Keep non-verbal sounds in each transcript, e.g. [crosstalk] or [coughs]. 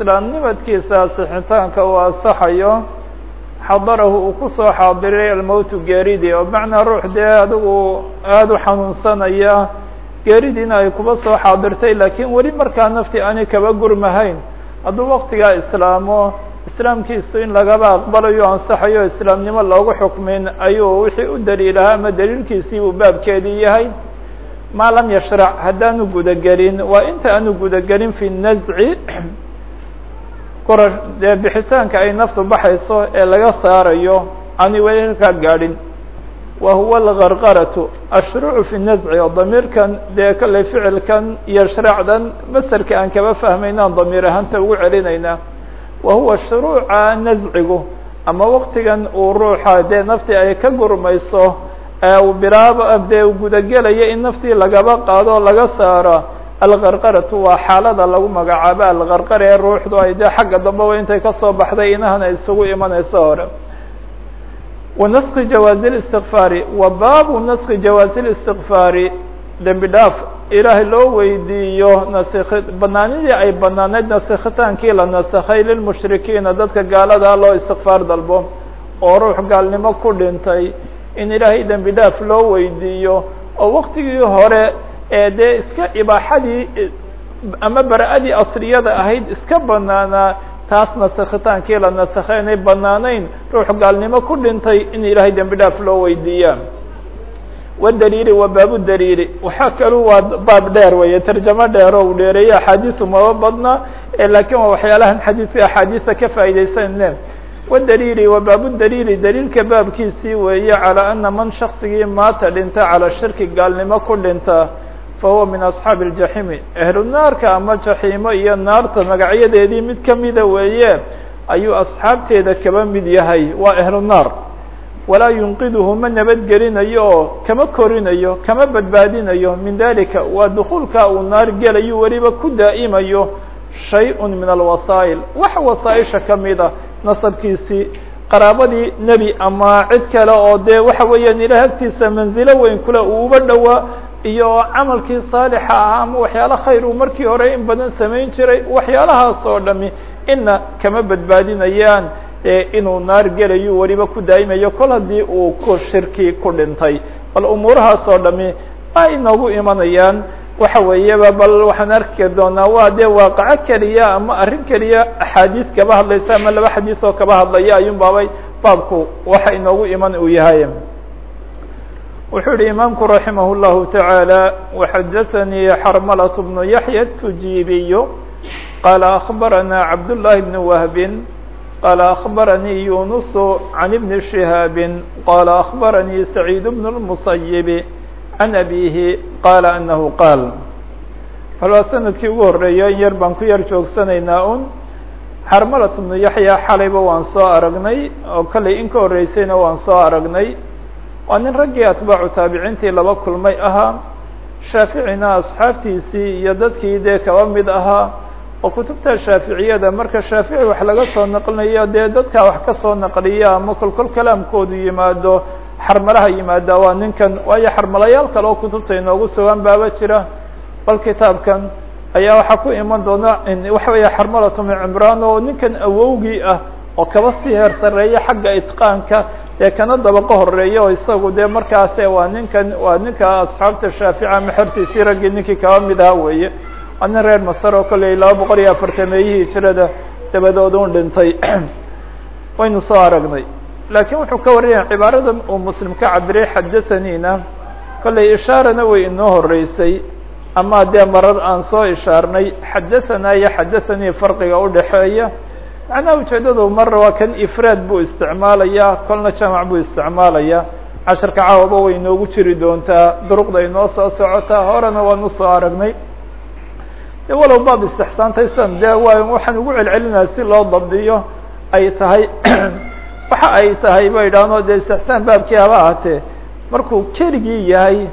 islaamnimadkiisa asixitaanka uu asaxayo xadarahu uu ku soo xaadiray almowtu geeridii oo macnaa ruux dee adigu aada u xanuunsanaya geeridiina ay kuba soo xaadirtay laakiin weli markaa nafti aanay kaba gurmahayn. Hadduu waktigaa islaamo islaamkiisu in lagaba aqbalayo ansaxayo islaamnimo loogu xukmin ayuu wixii u daliilahaa ama daliilkiisii uu baabkeedii yahay. Maa lam yashrac haddaanu gudagelin. Waa inta aanu gudagelin fi nazci kora bixitaanka ay naftu baxayso ee laga saarayo aanay weli halkaa gaadhin. Wa huwa algargaratu ashruucu fi nazci oo damiirkan dee kalley ficilkan iyo shracdan maselka aan kaba fahmaynaan damiir ahaanta ugu celinaynaa wa huwa shuruuca nazcigu ama waktigan uu ruuxa dee naftii ay ka gurmayso ee uu bilaabo dee uu gudagelaya in naftii lagaba qaado laga saaro algargaratu waa xaalada lagu magacaabo algargar ee ruuxdu ay dee xagga dambeba intay ka soo baxday inahana isugu imanayso hore. Wa naski jawaazi listikfaari wa baabu naski jawaazi listikfaari dembi dhaaf ilaahay loo weydiiyo naski banaanidii ay banaaneyd nasikitaankii la nasakhay lilmushrikiina dadka gaaladaa loo istikfaar dalbo oo ruux gaalnimo ku dhintay in ilaahay dembi dhaaf loo weydiiyo oo waktigii hore dee iska ibaaxadii ama bara-adii asliyada ahayd iska banaanaa taas nasikitaankii la nasakhay inay banaanayn ruux gaalnimo ku dhintay in ilaahay dembi dhaaf loo weydiiyaa wadaliili wa baabu daliili waxaa kalu waa baab dheer weeye tarjamo dheer oo u dheereeye axaadiisu maba badna laakiin waa waxyaalahan xadiidka axaadiisa ka faa'iideysanne wadaliili wa baabu daliili daliilka baabkiisii weeye calaa ana man shaksigii maata dhinta calaa shirki gaalnimo ku dhinta fahuwa min asxaabi اljaxiimi ahlu naarka ama jaxiimo iyo naarta magacyadeedii mid kamida weeye ayuu asxaabteeda kaba mid yahay waa ahlu naar walaa yunqiduhu ma nabadgelinayo oo kama korinayo kama badbaadinayo min dalika waa dukuulka uu naar gelayo weliba ku daa'imayo shay-un min alwasaa'il wax wasaaisha kamida nasabkiisii qaraabadii nebi ama cid kale oo dee waxa weeyaan ilaah agtiisa manzilo weyn kule uu uba dhowaa iyo camalkii saalixa ahaa ama waxyaalo khayr uu markii hore in badan samayn jiray waxyaalahaas oo dhami ina kama badbaadinayaan inuu naar gelayo weliba ku daa'imayo kol haddii uu ku shirki ku dhintay. Bal umuurahaas oo dhami ma inoogu imanayaan. Waxa weeyaba bal waxaan arki doonaa waa dee waaqaco keliya ama arrin keliya axaadiis kaba hadlaysa ama laba xadiis oo kaba hadlaya ayuun baabay baabku waxa inoogu iman uu yahay wuxuu yihi imaamku raximah الlahu taعaalى وxadaثnii xarmlaة بnu yaحya التujibiy qala akbarana cabdالlahi بn wahbi qala akbaranii yunus عan ibn شihaabi qala akbaranii سacيid بn الmuصayب can abihi qala anahu qaal bal waa sanadkii ugu horeeya in yar baan ku yar joogsanaynaa un xarmalat bnu yaxya xalayba waan soo aragnay oo kallay in ka horeysayna waan soo aragnay waa nin raggii atbaacu taabiciintii laba kulmay ahaa shaaficina asxaabtiisii iyo dadkii dee kaba mid ahaa oo kutubta shaaficiyada marka shaafici wax laga soo naqlinayo dee dadkaa wax ka soo naqliya ama kolkol kalaamkoodu yimaado xarmalaha yimaada waa ninkan waayo xarmalayaal kale oo kutubta inoogu sugan baaba jira. Bal kitaabkan ayaa waxaa ku iman doona waxa weya xarmalatu min cimraan oo ninkan awowgii ah oo kaba sii heer sareeya xagga itqaanka ee kana dabaqo horreeya oo isagu dee markaase waa ninkan waa ninka asxaabta shaafici ama xertiisii raggii ninkii kaba mid aha weeye. Waa nin reer masar oo kolley laba boqol iyo afartameeyihii hijrada dabadood un dhintay. [clears throat] Waynu soo aragnay. Laakiin wuxuu ka wariyaya cibaaradan uu muslim ka cabiray xadathaniina kolley ishaarana way inoo horeysay ama dee marar aan soo ishaarnay xadahanaa iyo xadathanii farqiga udhaxeeya macnaha ujeedadu mar waa kan ifraad buu isticmaalaya kolna jamac buu isticmaalaya casharka caawaba way inoogu jiri doontaa duruqda inoo soo socotaa horena waan u soo aragnay. De walow baab istixsaantay san de waa waxaan ugu celcelinaya si loo dabdiyo ay tahay [clears throat] waxa ay tahay ba idhaahno de istixsaan baabkii haba ahatee markuu keligii yahay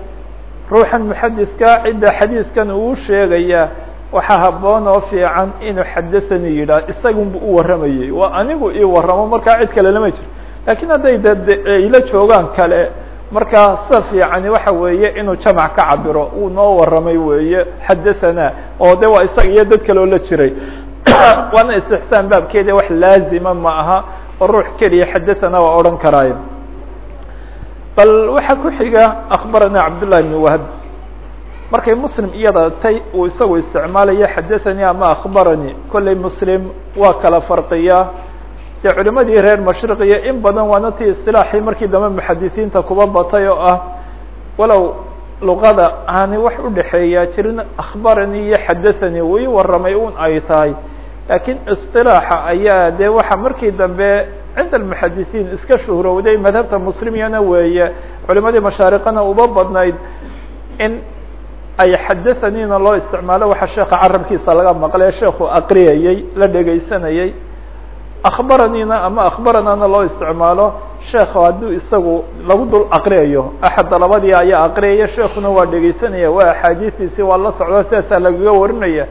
ruuxan muxadiska cidda xadiiskan uu sheegaya waxaa haboon oo fiican inuu xadathanii yidhaah isagunbu u warramayey waa anigu ii warramo markaa cid kale lama jiro. Lakiin hadday de ila joogaan kale markaa sida fiicani waxa weeye inuu jamac ka cabiro uu noo warramay weeye xadathana oo de waa isaga iyo dad kale oo la jiray. [coughs] Waana istixsaan baabkeeda wax laazima ma aha oo ruux keliya xadathana waa odhan karaayo. Bal waxaa ku xiga akbarana cabdullahi bn wahb markay muslim iyada tay uu isagu isticmaalayo xadathanii ama akbaranii kollay muslim waa kala farqiya. Dee culimadii reer mashriqiya in badan waana tii istilaaxii markii dambe muxadisiinta kuba batay oo ah walow luqada aani wax udhexeeyaa jirin akhbaranii iyo xadathanii uu ii warramay un ay tahay. Laakiin isilaaxa ayaa dee waxa markii dambe cinda almuxadisiin iska shuhrowday madhabta muslimiyana weeye. Culimadii mashaariqana uba badnayd in ay xadathaniina loo isticmaalo waxa sheeka carabkiisa laga maqlay sheekhu aqriyayey la dhegaysanayey akhbaraniina ama akhbaranana loo isticmaalo sheekhu hadduu isagu lagu dul aqriyayo axadda labadii ayaa aqriyaya sheekuna waa dhegaysanaya waa axaadiistiisi waa la socda sidaasaa lagaga warinaya.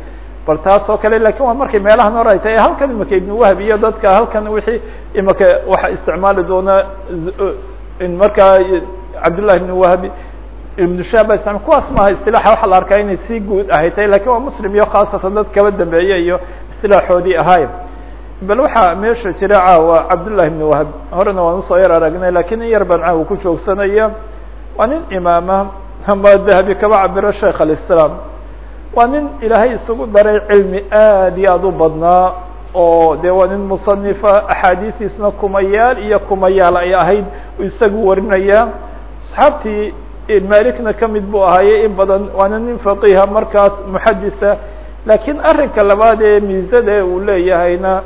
Bal taas oo kale laakiin waa markay meelahan hore ay tahay halkan imaka ibn wahb iyo dadka halkan wixii imaka waxa isticmaali doona markaa cabdullahi ibn wahbi ibn kuwaas maaha isilaaxa waxa la arkaa inay si guud ahay tahay laakiin waa muslim iyo khaasatan dad kaba dambeeye iyo isilaaxoodii ahaay bal waxaa meesha jira caawa cabdullahi ibn wahb horena waan u soo yar aragnay laakiin in yar baan caawa ku joogsanaya waa nin imaama ama dahabi kaba cabiro sheikh alislaam. Waa nin ilaahay isugu daray cilmi aad iyo aad u badnaa oo de waa nin musanifa axaadiistiisna kumayaal iyo kumayaal ay ahayd isagu warinaya. Asxaabtii malikna ka mid buu ahaaye in badan waana nin faqiha markaas muxaditha lakiin arrinka labaad ee miisada uu leeyahayna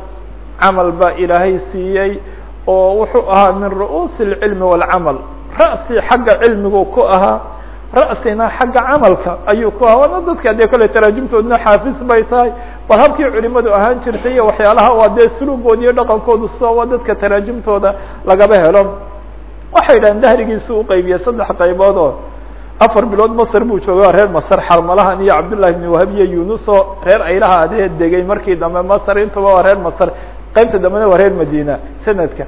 camal baa ilaahay siiyey oo wuxuu ahaa min ru'uusi اlcilmi wاlcamal ra'si xagga cilmigu ku ahaa ra'sina xagga camalka ayuu ku ahaa waana dadka dee kole taraajimtoodna xaafis bay tahay bal habkii culimadu ahaan jirtay iyo waxyaalaha waa dee sulugood iyo dhaqankoodu so waa dadka taraajimtooda lagaba helo waxay dhahen dahrigiisu uqaybiyey saddex qaybood oo afar bilood masr buu joogay reer masr xarmalahan iyo cabdullahi ibn wahab iyo yunus oo reer aylaha adee degay. Markii dambe masr intuba waa reer masr qaybta dambena waa reer madina sanadka.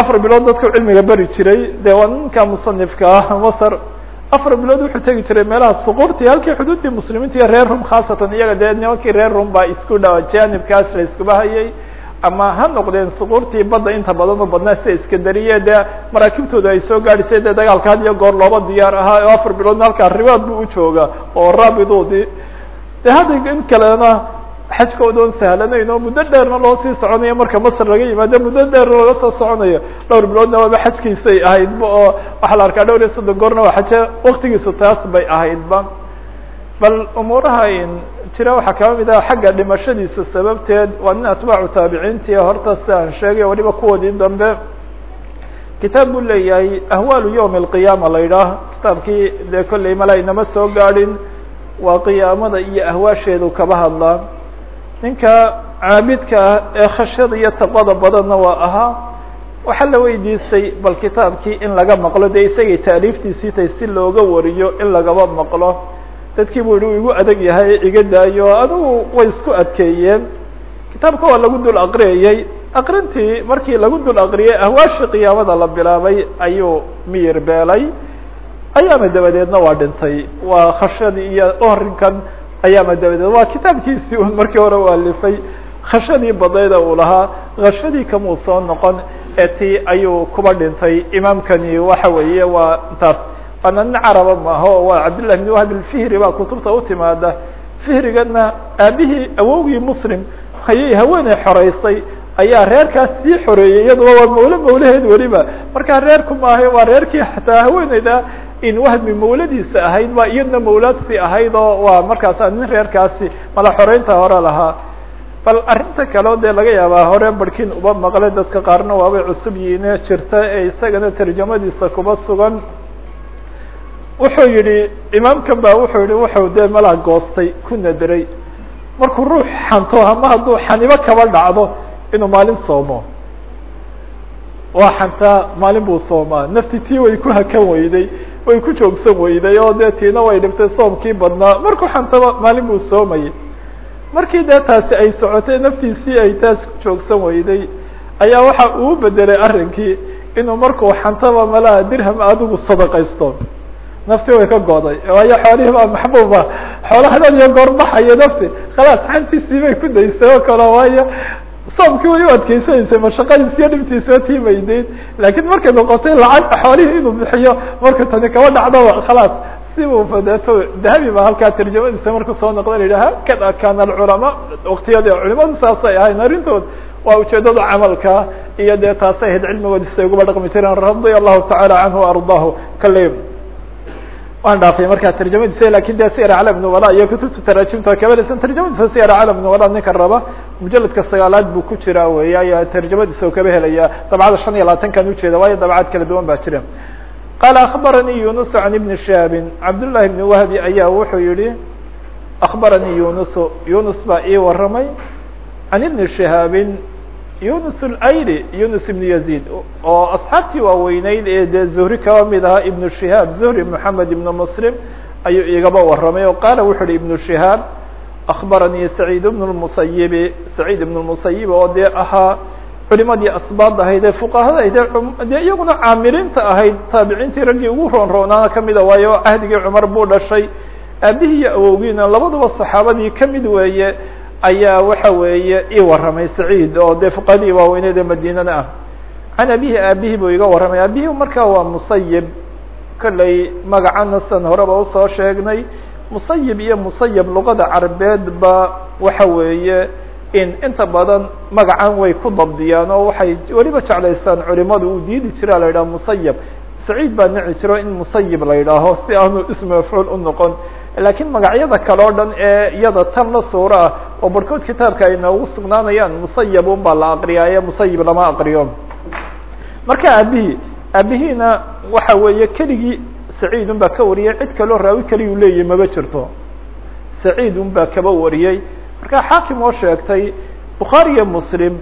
Afar bilood dadku cilmiga beri jiray de waa ninka musanifka ah masr afar bilood wuxuu tegi jiray meelaha suquurtii halkii xuduuddii muslimiinta iyo reer rum khaasatan iyaga dee nimankii reer rum baa isku dhawa janibkaas la iskuba hayay ama ha noqdeen suquurtii badda inta badan oo badnaa sida iska dee maraakibtooda ay soo gaadhisay dee dagaalka had iyo goor looba diyaar ahaa oo afar biloodna halkaa ribaad bu ujooga oo raabidoodii de hadda in kalena xajkooda on sahlanayn oo muddo dheerna loo sii soconayo marka masr laga yimaado muddo dheerna looga soo soconayo dhowr biloodna waaba xajkiisay ahaydba oo waxaa la arkaa dhowr iyo soddon goorna waa xaje waktigiisu taas bay ahaydba bal umuuraha jira waxaa kaba mid ah xagga dhimashadiisa sababteed waa nin atbaacu taabiciintii horta aan sheegay waliba kuwoodii dambe. Kitaab buu leeyahay ahwaalu yawmi alqiyaama la yidhaah. Kitaabkii dee kolley mala inama soo gaadhin waa qiyaamada iyo ahwaasheedu kaba hadlaa ninka caabidka ah ee khashyada iyo taqwada badanna waa ahaa waxaa la weydiistay bal kitaabkii in laga maqlo dee isagay taaliiftiisii tay si looga wariyo in lagaba maqlo dadkii bu yihi igu adag yahay iga daayo adigu way isku adkeeyeen. Kitaabka waa lagu dul aqriyayey aqrintii markii lagu dul aqriyay ahwaashii qiyaamada la bilaabay ayuu miyir beelay. Ayaama dabadeedna waa dhintay. Waa khashyadii iyo orinkan ayaama dabadeed. Waa kitaabkiisii un markii hore u alifay. Khashadii badayda uu lahaa. Khashadii kamuu soo noqon. Ee ti ayuu kuba dhintay. Imaamkani waxa weeye waa intaas waana nin caraba maaho waa cabdillah bn wahab alfihri baa kutubta u timaada fihrigana aabihii awowgii muslim ayay haweeney xoreysay ayaa reerkaas sii xoreeyey iyaduba waa mawle mawlaheed weliba. Markaa reerku maaha waa reerkii xataa haweeneyda in wahbi mawladiisa ahayd ba iyadna mawlaadsi ahayd oo waa markaasa nin reerkaasi mala xoreynta hore lahaa. Bal arrinta kaleo dee laga yaabaa hore barkin uba maqlay dadka qaarna waabay cusub yihiine jirta ee isagana tarjamadiisa kuba sugan wuxuu yihi imaamkan ba wuxuu yihi wuxuu dee malaa goostay ku nadiray. Markuu ruux xanto ama hadduu xanibo kaba dhacdo inuu maalin soomo. Waa xantaa maalin buu soomaa. Nafti tii way ku hakan weyday way ku joogsan weyday oo dee tiina way dhibtay soomkii badnaa. Markuu xantaba maalin buu soomayay. Markii dee taasi ay socotay naftiisii ay taas ku joogsan weyday ayaa waxa uu bedelay arrinkii inuu markuu xantaba malaha dirham adigu sadaqaysto nafti way ka goday. Waayo xoolihii baa maxbuuba. Xoolahadan iyo goor baxayo nafti. Khalaas xantiisii bay ku daysay oo kale waayo soomkii way u adkeysanaysay mashaqadiis iyo dhibtiisa tiimaydeyd laakiin markay noqotay lacag xoolihii inuu bixiyo marka tani kaba dhacdaba khalaas si uu fadeeto dahabi ba halkaa tarjamadiisa marku soo noqda la yidhaha kada kana alculamaa. Waktiyadii culimadu saasay ahayn arrintood waa ujeedada camalka iyo dee taasay ahayd cilmigoodi siday uguba dhaqmi jireen radia allahu tacaala canhu ardaahu. Kale waan dhaafay markaa tarjamadiisa laakiin de siyar calam nubala iyo kutubta taraajimta kabaleysan tarjamadiisa siyar calam nubala ninka raba mujaladka sagaalaad buu ku jiraa wey ayaa tarjamadiisa u kaba helaya dabcada shan iyo labaatankan ujeeda waayo dabcad kala duwan baa jira. Qaala akbaranii yunus can ibni shihaabin cabdullahi bni wahbi ayaa wuxuu yihi akbaranii yunusu. Yunus baa ii waramay can ibni shihaabin yunus اlayli yunus ibn yazid. Oo asxaabtii waaweyneyd ee dee zuhri kaba mid ahaa ibnu shihaab. Zuhri moxamed ibn muslim ayuu igaba waramay oo qaala wuxu uhi ibnu shihaab akbaranii saciid ibn lmusayibi saciid ibn lmusayib oo dee ahaa culimadii asbaad ahayd ee fuqahada ahayd ee dee iyaguna caamiliinta ahayd taabiciintii raggii ugu roon roonaana kamida waayo cahdigii cumar buu dhashay. Aabihii iyo awowgiina labaduba saxaabadii ka mid weeye ayaa waxa weeye ii waramay saciid oo dee fuqahadii waaweyneed ee madiinada ah. Can abihi aabihi buu iga warramay. Aabihi markaa waa musayib kolley magacana san horeba u soo sheegnay. Musayib iyo musayab luqada carabeed ba waxa weeye in inta badan magacan way ku dabdiyaan oo waxay weliba jeclaystaan culimadu uu diidi jira la yidhaha musayab saciid baa nici jiro in musayib la yidhaaho si aanu ism mafcuul u noqon lakiin magacyada kale o dhan ee iyada tan la suuro ah oo barhkood kitaabka ay noogu sugnaanayaan musayab un baa la aqriyaaye musayib lama aqriyo. Marka aabihii aabihiina waxa weeye keligii saciid un baa ka wariyay cid kaloo raawi keliyu leeyahy maba jirto. Saciid un baa kaba wariyey. Marka xaakim oo sheegtay bukhaari iyo muslim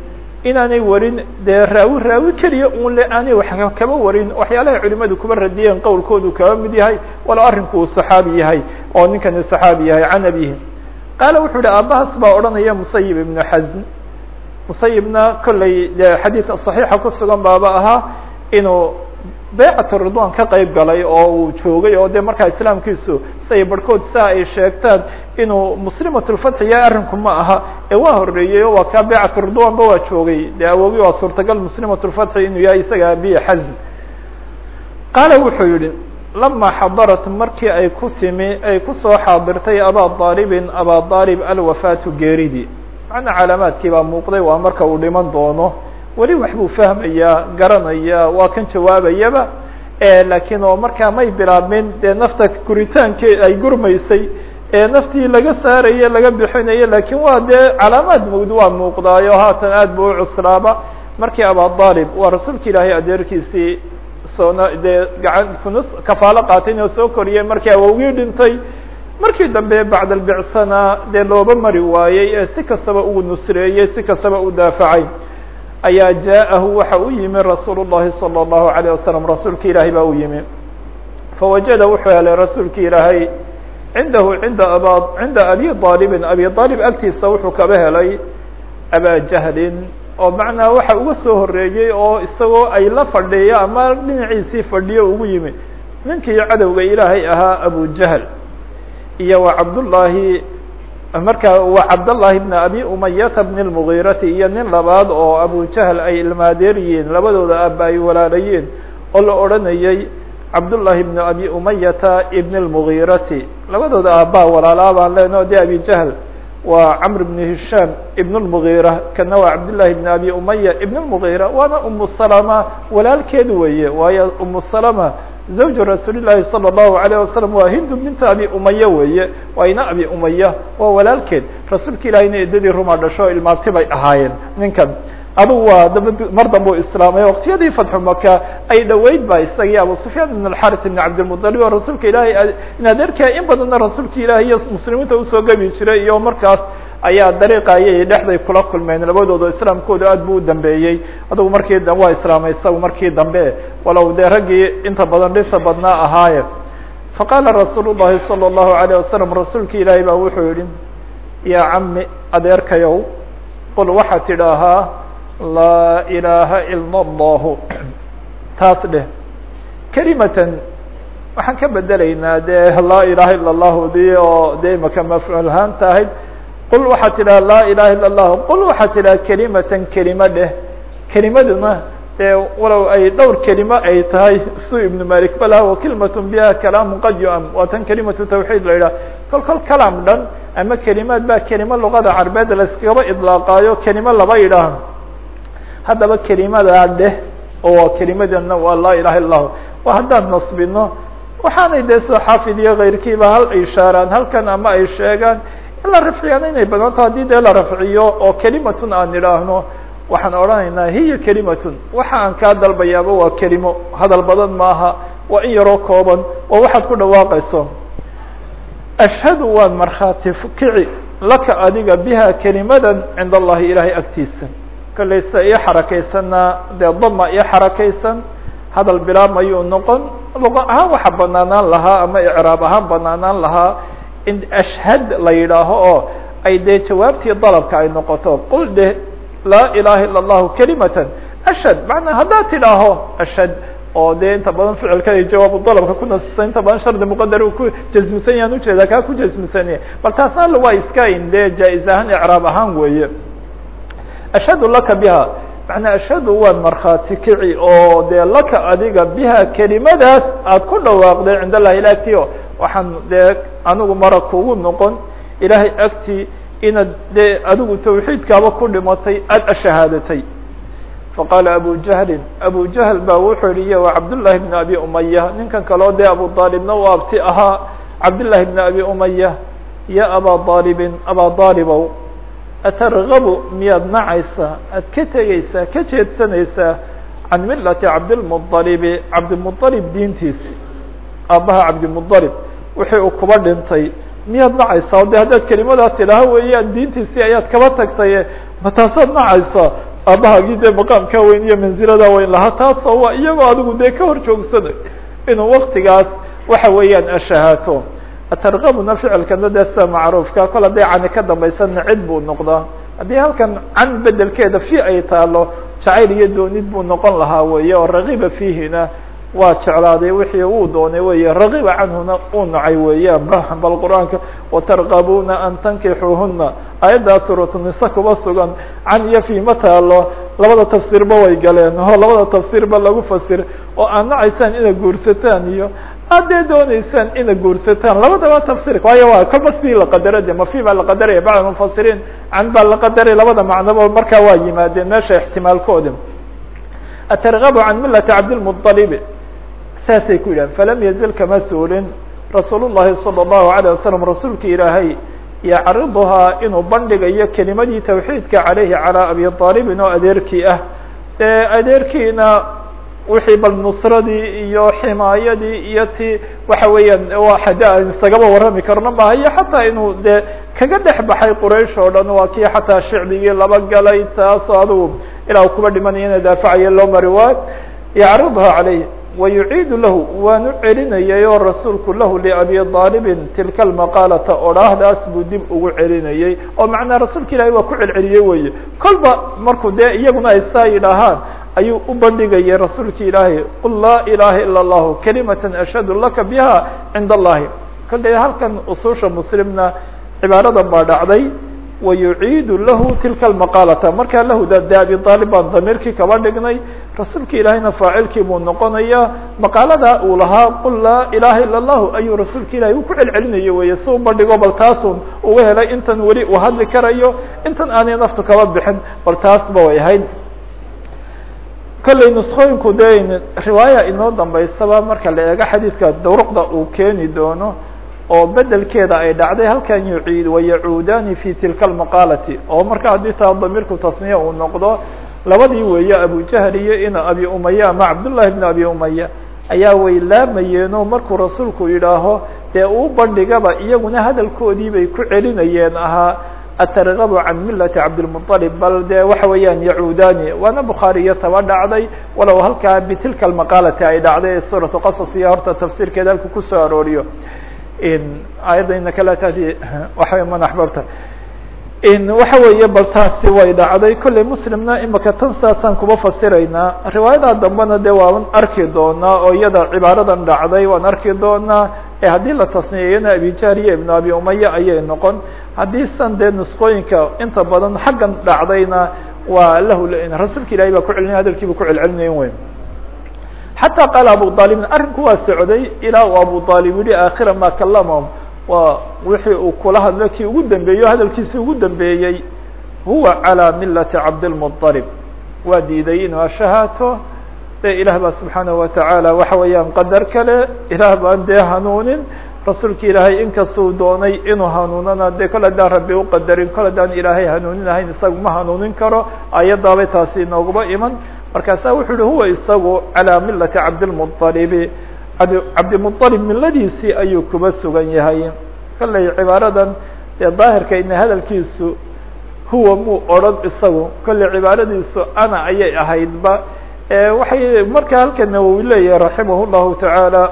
inaanay warin dee raawi raawi keliya un le aanay wax kaba warin waxyaalahay culimadu kuba radiyeen qowlkoodu kaba mid yahay walo arrinku uu saxaabi yahay oo ninkani saxaabi yahay can abihi qaala wuxuu yihi aabahas baa odhanaya musayib ibnu xasn musayibna kolley dee xadiidka saxiixa ku sugan baaba ahaa inuu baycat ridwan ka qeyb galay oo uu joogay oo de markaa islaamkiisu siay barhkood saa ay sheegtaan inuu muslimat lfatxi yahay arrinku ma aha ee waa horeeyey o waa kaa baycat ridwan ba waa joogay. De awogi waa suurtagal muslimat lfatxi inuu yahay isaga abiya xazn qaala wuxuu yihi lama xadarat markii ay ku timi ay ku soo xaadirtay abaa aalibin abaa aalib alwafaatu geeridi. Macnaa calaamaadkii baa muuqday waa marka uu dhiman doono weli waxbuu fahmayaa garanaya waa kan jawaabayaba lakiin oo markaa may bilaabmin dee nafta guritaankee ay gurmaysay ee naftii laga saaraye laga bixinayo laakiin waa dee calaamaad mawd waa muuqdaayo haatan aad bu u cuslaaba. Markii abaa aalib waa rasuulka ilaahay adeerkiisii soona dee gacan kunus kafaalo qaatayna oo soo koriyey markii awowgii dhintay. Markii dambe bacd albicsana dee looba mari waayey ee si kastaba uu nusreeyey si kastaba u daafacay ayaa jaaءahu waxa u yimi rasuul الlahi salى الlahu عalيه wasalam rasuulki ilaahay baa u yimi fawajada wuxuu helay rasuulki ilaahay cindahu inda aba cinda abi aalibin abi aalib agtiisa wuxuu kaba helay abaa jahlin oo macnaa waxa uga soo horeeyey oo isagoo ay la fadhiyo ama dhinaciisii fadhiyo ugu yimi ninkii cadowga ilaahay ahaa abu jahl iyo wa cabdullaahi marka waa cabdالlahi بn abi umayata bn الmغirati iyo nin labaad oo abu jahl ay ilmaadeer yihiin labadooda aaba ay walaalayeen oo la odranayay cabdالlahi بn abi umayata ibn الmغirati labadooda aabaa walaalaa baan leno de abi jahl waa cmr بn hishaam ibn الmغira kana waa cabdالlahi بn abi umaya ibn الmغira waana umu salama walaalkeed weeye waayo umu salama zawju rasuuli llahi salى الlahu عalيه wasalam waa hindu binta abi umaya weeye waa ina abi umaya waa walaalkeed rasuulka ilahayna eedadii ruma dhasho ilmaabti bay ahaayeen ninkan adugu waa daba mar dambe u islaamay waktiyadii fatxu maka ay dhoweyd ba isagii abu sufyaan ibn اxarit ibn cabdilmuطalib oo rasuulka ilahay in adeerkaa in badanna rasuulka ilahi iyo muslimiinta usoo gebi jiray iyo markaas ayaa dariiqa ayay dhexday kula kulmeen labadooda islaamkooda aad bu u dambeeyey adugu markii waa islaamay isagu markii dambe walow dee raggii inta badan dhisa badnaa ahaaye faqaala rasuul الlahi salى الlahu عalيه wasalam rasuulka ilaahi baa wuxuu yihi yaa cami adeerkayow qul waxaad tidhaahaa laa ilaaha ilا اllahu taas dheh kelimatan waxaan ka bedelaynaa de laa ilaha ila allahu di oo de imaka mafcuulhaan tahay Qul waxaad tidhaha laa ilaha ila allahu qul waxaad tidhaha kelimatan kelima dheh kelimaduna dee walow ay dhowr kelimo ay tahay su ibnu malik balaha wa kelimatun biha kalaamu qad yu-am waa tan kelimatu tawxiid la yidhaha kol kol kalaam dhan ama kelimaad baa kelimo luqada carbeed layskaba idlaaqaayo kelimo laba yidhaah haddaba kelimadaa dheh oo kelimadana waa laa ilaha illa allahu waa haddaan nasbino waxaanay dee sida xaafid iyo kayrkiiba hal ishaaraan halkan ama ay sheegaan in la rafciyana inay badanto haddii dee la rafciyo oo kelimatun aan idhaahno waxaan odhanaynaa hiya kelimatun. Waxa aan kaa dalbayaaba waa kelimo. Hadal badan maaha waa in yaroo kooban oo waxaad ku dhawaaqayso. Ashhadu waan markhaati kici laka adiga biha kelimadan cinda allahi ilaahay agtiisa. Kollay sida ii xarakaysanaa dee dama ii xarakaysan hadal bilaabmayuu noqon. Luqa ahaan waxa banaanaan lahaa ama icraab ahaan banaanaan lahaa in ashhad la yidhaaho oo ay dee jawaabtii dalabka ay noqoto qul de laa ilaha ila allahu kelimatan ashhad macnaa haddaad tidhaaho ashhad oo dee inta badan ficilka ay jawaabu dalabka ku nasisa inta badan shardi muqadar uu ku jasmisan yahan ujeeda kaa ku jasmisanya bal taasna waa iska in dee jaa-iz ahaan icraab ahaan weeye. Ashhadu laka biha macnaa ashhadu waan markhaati kici oo dee laka adiga biha kelimadaas aad ku dhawaaqday cind allahi ila agti o waxaan dee anigu mara kugu noqon ilaahay agtii inaad dee adigu tawxiidkaaba ku dhimatay aada ashahaadatay faqaala abu jahlin abu jahl ba wuxuu yihi iyo wa cabdullahi bn abi umaya ninkan kaleo dee abu aalibna u abti ahaa cabdullahi bn abi umaya ya abaa aalibin abaa aalibow atargabu miyaad nacaysaa aad ka tegeysaa ka jeedsanaysaa can milati cabdilmualibi cabdimualib diintiisi aabbaha cabdimualib wixii uu kuba dhintay. Miyaad nacaysaa? De haddaad kelimadaas tidhaaho weeyaan diintiisii ayaad kaba tagtaye. Ma taasaad nacaysaa? Aabbahaagii dee maqaamkaa weyn iyo manziladaa weyn lahaa taasoo waa iyagoo adigu dee ka hor joogsaday inuu waktigaas waxa weeyaan ashahaato. Atargabuna ficilkana dee sida macruufka kol hadday cani ka dambaysana cid buu noqdaa. Haddii halkan can bedelkeeda fi ay taalo jacayl iyo doonid buu noqon lahaa weeye oo ragiba fiihina waa jeclaaday wixii uu doonay weeye. Ragiba canhuna uu nacay weeyaan bal qur'aanka watargabuna an tankixuuhuna aayaddaa suuratunisa kuba sugan. Can iyo fi ma taalo labada tafsiirba way galeen. Oo labada tafsiirba lagu fasir oo aad nacaysaan inaad guursataan iyo aad dee dooneysaan inaad guursataan. Labadaba tafsirka waayo waa kolba si la qadaro de mafi baa la qadaraya bacd mufasiriin can baa la qadaray labada macnoba markaa waa yimaadeen meesha ixtimaalkooda atargabu can milati cabdilmualibi saasay ku yidhahan falam yazil kama suulin rasuul llahi salى الlahu عalيه wasalam rasuulka ilaahay yacriduhaa inuu bandhigayo kelimadii tawxiidka caleyhi calىa abi aalibin oo adeerkii ah dee adeerkiina wixii bal nusradii iyo ximaayadii iyo ti waxa weeyaan waa xade aan isagaba warrami karno maaha iyo xataa inuu dee kaga dhex baxay quraysh oo dhan waa kii xataa shicbigii laba galay taasoo adugu ilaa kuba dhimanaya ina daafacayo loo mari waayo yacriduhaa caleyh wayuciidu lahu waanu celinayay oo rasuulku lahu liabi aalibin tilka almaqaalata odhaahdaas buu dib ugu celinayay oo macnaa rasuulka ilahi waa ku celceliyey weye kolba markuu dee iyaguna ay saa yidhaahaan ayuu u bandhigayay rasuulka ilaahi qul laa ilaha ila allahu kalimatan ashhadu laka biha cinda allahi kolley halkan ususha muslimna cibaaradan baa dhacday wayuciidu lahu tilka almaqaalata markaa lahuda de abi aalib baan damiirkii kaba dhignay rasuulka ilaahiyna faacilkii buu noqonayaa maqaalada uu lahaa qul laa ilaha ila allahu ayuu rasuulka ilahi uu ku celcelinayo weye si u bandhigo bal taasun uga helay intan weli uu hadli karayo intan aanay naftu kaba bixin bal taasba way ahayd kolley nuskooyinku de riwaaya inoo dambaysaba marka la eego xadiidka dawruqda uu keeni doono oo bedelkeeda ay dhacday halkan yuciid wayacuudani fi tilka almaqaalati oo marka haddii taa damiirku tasniya uu noqdo labadii weeye abujahl iyo ina abi umaya ama cabdullahi bn abi umaya ayaa way laamayeenoo markuu rasuulku yidhaaho dee uu bandhigaba iyaguna hadalkoodii bay ku celinayeen ahaa atargabu can milati cabdilmuطalib bal de waxa weeyaan yacuudani waana bukhaariyo taba dhacday walow halkaa bitilka almaqaalati ay dhacday suuratu qasas iyo horta tafsiirkeeda halku ku soo arooriyo ayadda inaka laa tahdi waxaway man axbabta waxa weeye bal taasi way dhacday. Kolley muslimna imika tan saasaan kuba fasiraynaa. Riwaayada dambena de waan arki doonaa oo iyada cibaaradan dhacday waan arki doonaa. Haddii la tasniyeyana abijahr iyo ibn abi umaya ayay noqon. Haddii dee nusqooyinka inta badan xaggan dhacdayna waa lahu rasuulka ilahi baa ku celinay hadalkiiba ku celcelinayn weyn xataa qaala abu aalibin arrinku waa socday ilaa uu abu aalib yihi aakhira ma kalamahum waa wixii uu kula hadlo kii ugu dambeeyey o hadalkiisi ugu dambeeyey huwa calى milati cabdilmuطalib waa diiday inuu ashahaato de ilaah baa subxaanaه watacaala waxa weeyaan qadar kale ilaah baan dee hanuunin rasuulka ilaahay inkastuu doonay inuu hanuunana de kol haddaan rabbi uqadarin kol haddaan ilaahay hanuuninahayn isagu ma hanuunin karo ayadaabay taasi inooguba iman markaasa wuxuu uhi huwa isagu calى milati cabdilmuطalibi cabdimuطalib miladiisii ayuu kuba sugan yahay kolley cibaaradan dee daahirka ina hadalkiisu huwa muu odran isagu kolley cibaaradiisu ana ayay ahaydba waxay marka halka nawowi leeyahay raximah llahu tacaala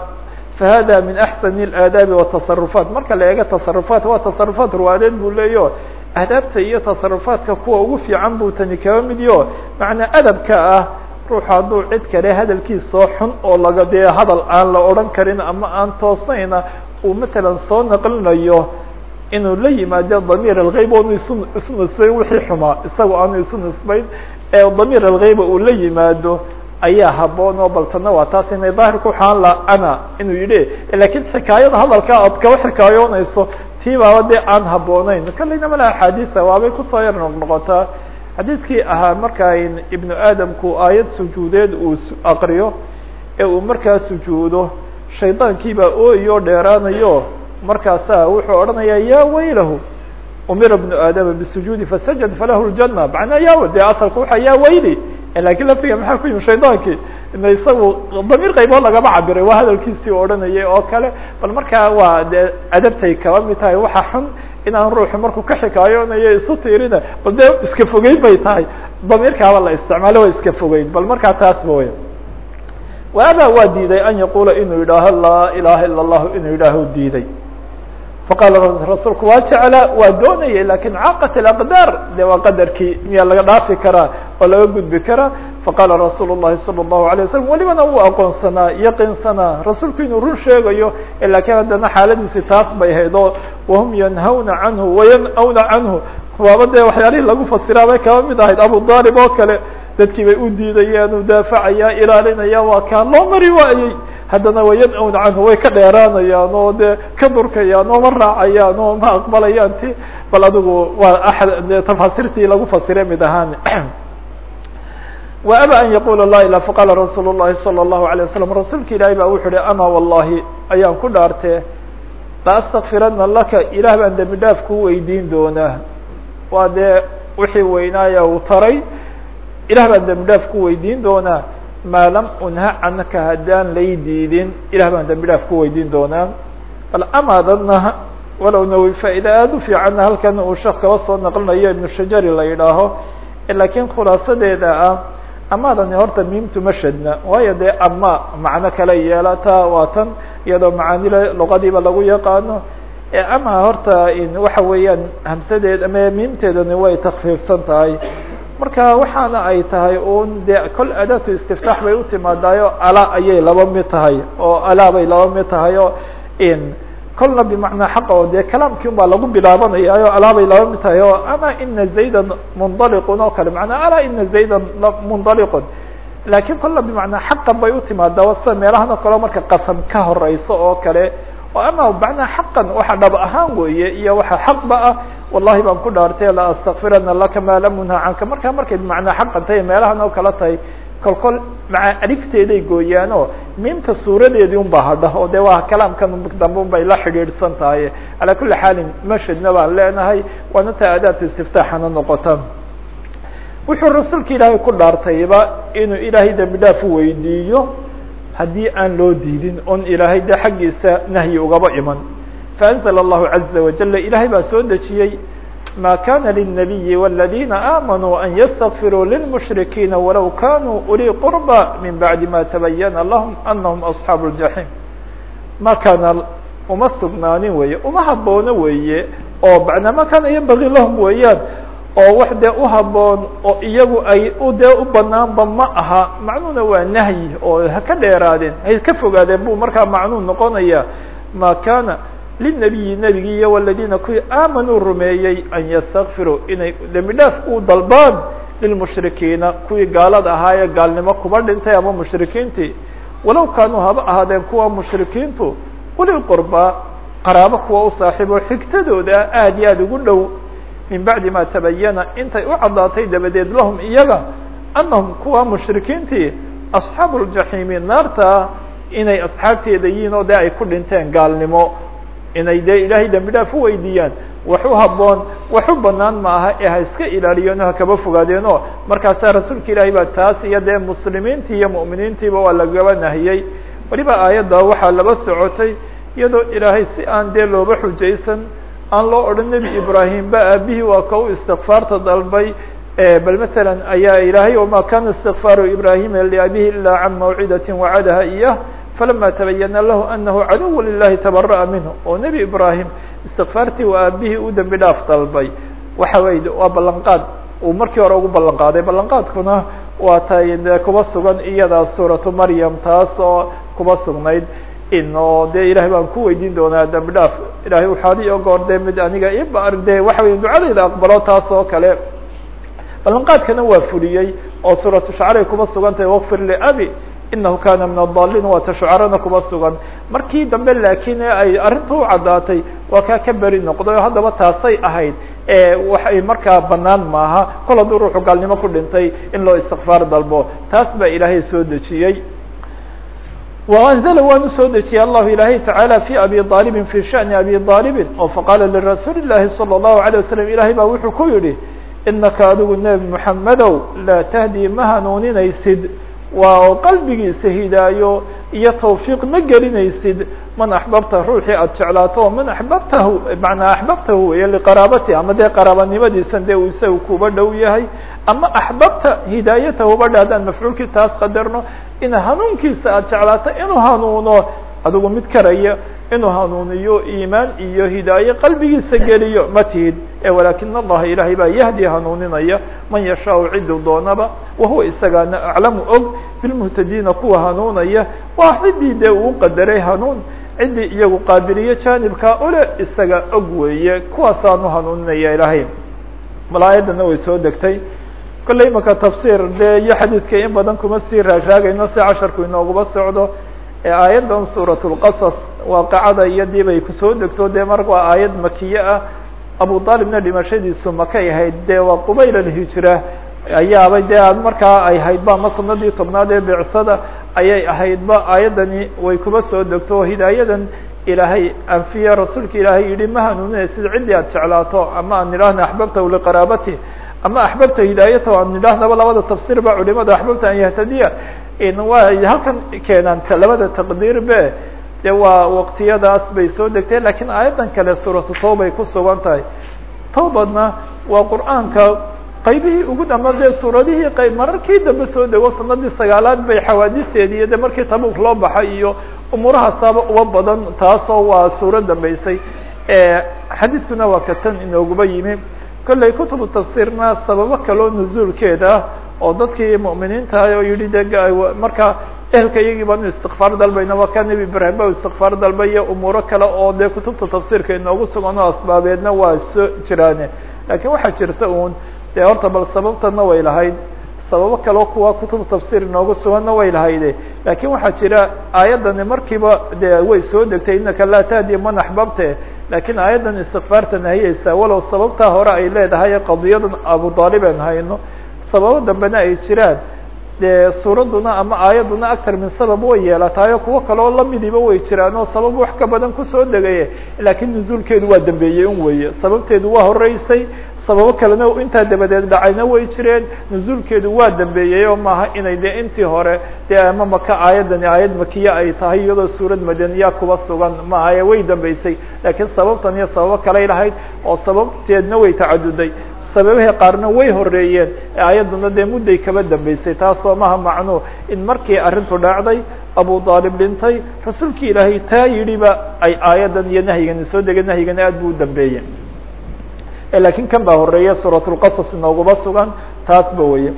fahada min axsani اlaadaabi wataصarufaat marka la eego taصarufaat waa taصarufaat ruwaadeed buu leeyaho aadaabta iyo taصarufaadka kuwa ugu fiican buu tani kaba midyo macnaa adabka ah ruuxu hadduu cid kale hadalkiisoo xun oo laga dee hadal aan la odhan karin ama aan toosnayna uu matalan soo naqlinayo inuu la yimaado damiir algeyb onu isu isu nisbayn wixii xumaa isaga aanu isu nisbayn ee damiir algeyba uu la yimaado ayaa haboon oo baltana waa taas inay daahirku waxaan la ana inuu yidhi. Lakiin xikaayada hadalka aad kaba xikaayoonayso tii baaba dee aan habooneyn kallayna mala axaadiisa waabay ku soo yar noqnoqotaa xadiidkii ahaa markaa ibnu aadamku aayad sujuudeed uu aqriyo ee uu markaa sujuudo shaydaankii baa ooyoo dheeraanayo. Markaasaa wuxuu odhanayaa ya waylahu umira bnu aadama bisujuudi fasajad falahu ljana macnaa ya de asalka waa ya wayli. Lakin laftiga maxaa ku yimi shaydaankii isagu damiir qayboo lagama cabiray waa hadalkiisii odhanayay oo kale bal markaa waa dee adabtay kaba mid tahay waxa xun inaan ruuxu markuu ka xikaayoonayo isu tiirina bal dee iska fogeyn bay tahay. Damiirkaaba la isticmaalo waa iska fogeyn bal markaa taasba wey waaba waa diiday an yaqula inuu yidhaaho laa ilaha ila اllahu inuu yidhaaho diiday. Faqaala rasuulku waa jecla waa doonayay laakiin caaqat اlaqdaar de waa qadarkii miyaa laga dhaafi karaa oo laga gudbi karaa faqaala rasuulu llahi salى اllahu alay wasalam welibana wuu aqoonsanaa yaqiinsanaa rasuulku inuu run sheegayo laakiin haddana xaaladiisi taas bay ahayd oo wahum yanhawna canhu wayan-awna canhu. Waaba dee waxyaalihii lagu fasiraa bay kaba mid ahayd. Abu daalib oo kale dadkii bay u diidayaan daafacayaa ilaalinaya waa kaan loo mari waayey. Haddana wayan-awna canhu way ka dheeraanayaan oo dee ka durkayaan oo ma raacayaan oo ma aqbalayaan ti bal adigu waa aad tafaasirtii lagu fasire mid ahaan. [clears throat] wa aba an yaqula la ilah faqala rasuul الlahi salى الlahu عalيه wasalam rasuulka ilaahi ba wuxu uhi ama wallahi ayaan ku dhaartee la astakfirana laka ilah baan dembi dhaaf ku weydiin doonaa waa dee wixii weynaaya uu taray ilah baan dembi dhaaf ku weydiin doonaa maa lam unha canka haddaan lay diidin ilah baan dembi dhaaf ku weydiin doonaa bal amaadana walow nawi faa'iide aada u fiicanna halkan uu sheekh kaba soo naqlinayo ibnu shajari la yidhaaho lakiin khulaasadeeda ah amaadani horta miimtu ma shadna waayo dee ama macno kale yeelataa waa tan iyadoo macaanile luqadiiba lagu yaqaano ama horta waxa weeyaan hamsadeed ama miimteedani way takfiifsan tahay marka waxaana ay tahay un de kol adaatu istiftaax bay utimaadaayo ala ayay laba mid tahay oo ala bay laba mid tahay o kolna bimacnaa xaqa oo dee kalaamkii un baa lagu bilaabanayaayo alaa bay laba mid tahay o ama ina zaydan mundaliqun oo kale manaa ala ina zaydan mundaliqun laakiin kolna bimacnaa xaqan bay utimaada sida meelahan oo kale marka qasam ka horeyso oo kale o ama macnaa xaqan waxa dhab ahaan weeye iyo waxa xaqba ah wallahi baan ku dhaartay la astakfirana laka maa lam unha canka. Marka markay macnaa xaqan tahay meelahan oo kale tahay kol kol maca alifteeday gooyaan oo miimta suuradeedii un baa hadha oo de waa kalaamkan dambe un la xidhiidhsan tahay calaa kuli xaalin mashadna baan leenahay waana ta adaatu istiftaaxana noqota. Wuxuu rasuulka ilaahay ku dhaartayba inuu ilaahay dembi dhaaf u weydiiyo haddii aan loo diidin on ilaahay de xaggiisa nahyi ugaba iman. Faanzla allahu caza wajala ilaahay baa soo dejiyey ma kana lلnabiyi wاladina amanuu an ystakfiruu lilmushrikiina walow kanuu ulii qurba min bacdi ma tabayana lahum anahum asxaabu اljaxiim ma kana uma sugnaanin weeye uma haboono weeye oo bacdama kana yambagi lahum weeyaan oo wax dee uhaboon oo iyagu ay dee u banaanba ma aha macnuhuna waa nahyi oo ha ka dheeraadeen hay ka fogaadeen buu markaa macnuu noqonaya ma kana linabiyi nebigi iyo waladiina kuwii aamanuu rumeeyey an yastakfiruu inay dembi dhaaf u dalbaan lilmushrikiina kuwii gaalada ahaa ee gaalnimo kuba dhintay ama mushrikiintii walow kaanuu haba ahaadeen kuwa mushrikiintu uli qurbaa qaraabo kuwa u saaxiibo xigtadooda aad iyo aad ugu dhow min bacdi ma tabayana intay u caddaatay dabadeed lahum iyaga anahum kuwa mushrikiintii asxaabu ljaxiimi naarta inay asxaabteeda yihiin oo dee ay ku dhinteen gaalnimo inay dee ilaahay dembi dhaaf u weydiiyaan. Wax u haboon wax u banaan maaha ee ha iska ilaaliyeen ha kaba fogaadeen oo markaasaa rasuulka ilaahay baa taas iyo dee muslimiintii iyo mu'miniintiiba waa lagaba nahiyey. Weliba aayadda waxaa laba socotay iyadoo ilaahay si aan dee looba xujaysan aan loo odhan nebi ibraahim ba aabihii waa ka u istikfaarta dalbay bal masalan ayaa ilaahay wama kana istikfaaru ibrahima liabihi ila can mawcidati wacadaha iyah falama tabayana lahu anahu caduw lilahi tabara'a minhu oo nebi ibraahim istikfaartii waa aabihii u dembi dhaaf dalbay waxa wey waa ballanqaad uu markii hore ugu ballan qaaday ballanqaadkuna waa tay de kuba sugan iyadaa suuratu maryam taas oo kuba sugnayd ino de ilahay baan ku weydiin doonaa dembi dhaaf ilahay waxaad i ogoor de mid aniga ibar de waxa wey ducadayda aqbalo taas oo kale ballanqaadkana waa fuliyey oo suuratu shacray kuba sugan tahay liabi inahu kana min adalin waata shucarana kuba sugan markii dambe laakiin ay arrinta u caddaatay waa kaa ka beri noqday oo haddaba taasay ahayd waxay markaa banaan maaha kol hadduu ruuxu gaalnimo ku dhintay in loo istikfaar dalbo taas baa ilaahay soo dejiyey وأنزل waan usoo dejiyey الlahu ilahay taعalى في abi طاaلبi في شhأن abi طاaلبi oo faqاla لرasuuل الlahi صلى الlaهu عليه وسلم ilahay baa wuxuu ku yihi inaka adigu nebi mحamedow laa تhdي ma hanuuninaysid waa oo qalbigiisa hidaayo iyo tawfiiq ma gelinaysid. Man axbabta ruuxii aada jeclaato man axbabtahu manaa axbabtahu wey liqaraabati ama dee qaraabanimadiisan dee uu isaga kuba dhow yahay. Ama axbabta hidaayatahu badha haddaan mafcuulkii taas qadarno. In hanuunkiisa aada jeclaato inuu hanuuno adigu mid karaya inuu hanuuniyo iimaan iyo hidaaye qalbigiisa geliyo ma tihid walakin allaha ilaahay baa yahdi hanuuninaya man yashaau ciduu doonaba wahuwa isagaana aclamu og bilmuhtadiina kuwa hanuunaya waa ciddii dee uu qadaray hanuun ciddii iyagu qaabiliye jaanibkaa ule isaga og weeye kuwaasaanu hanuuninaya ilaahay. Bal aayadana way soo degtay. Kolley imaka tafsiir dee iyo xadiidka in badan kuma sii raagraagayno si casharku inooguba socdo ee aayaddan suurat lqasas waaqicada iyo dib ay ku soo degto dee mar waa aayad makiye ah abu aalibna dhimashadiisu makay ahayd dee waa qubayl alhijra ayaabay dee aad markaa ay haydba ama sanadii tobnaad ee bicsada ayay ahaydba aayaddani way kuba soo degto. Hidaayadan ilaahay anfiye rasuulka ilaahay yihi ma hanuuninaysid ciddii aad jeclaato ama aan nidhaahna axbabtahu liqaraabati ama axbabta hidaayatahu aan nidhaahnaba labada tafsir ba culimada axbabta an yahtadiya. Waa halkan keenaan labada taqdiir be de waa waqtiyadaas bay soo degtay lakiin aayaddan kale suuratu tawbay ku sugan tahay. Tawbadna waa qur'aanka qaybihii ugu damba dee suuradihii qayb mararkii dambe soo dego sanadii sagaalaad bay xawaadisteedii iyo de markii tabuk loo baxay iyo umuurahaasaaba uba badan taasoo waa suuro dambeysay. Xadiiskuna waa katan inooguba yimi. Kolley kutubu tafsiirna sababo kaloo nuzuulkeeda oo dadkii mu'miniintahay oo yihi de markaa ehelka iyagii baanu istikfaar dalbayna waa ka nebi ibraahim ba istikfaar dalbay iyo umuuro kale oo dee kutubta tafsiirka inoogu sugan oo asbaabeedna waa soo jiraane. Lakiin waxaa jirta un dee horta bal sababtana way lahayd sababo kaleo kuwa kutub tafsiir inoogu suganna way lahayde lakiin waxaa jira aayaddani markiiba de way soo degtay inaka laa tahdi man axbabte lakiin aayaddan istikfaarta nahiyeysa walow sababtaa hore ay leedahay qadiyadan abu aalib aan hayno sababo dambena ay jiraan dee suuradduna ama aayadduna actar min sabab way yeelatayo kuwo kaleo lamidiba way jiraan oo sabab wax ka badan ku soo degaye lakiin nuzuulkeedu waa dambeeyey un weeye. Sababteedu waa horeysay sababo kalena intaa dabadeed dhacayna way jireen nuzuulkeedu waa dambeeyey oo maaha inay de intii hore dee ama maka aayaddani aayad makiye ay tahay iyadoo suurad madaniya kuba sugan maahae way dambeysay. Lakiin sababtan iyo sababo kaley lahayd oo sababteedna way tacaduday sababaha qaarna way horeeyeen aayadduna dee mudday kaba dambeysay taasoo maha macnuu in markii arrintu dhacday abu aalib dhintay rasuulkii ilaahay taa yidhiba ay aayaddan iyo nahyigani soo degeen nahyigana aad buu u dambeeye laakiin kan baa horreeya suuratulqasas inooguba sugan taasba weye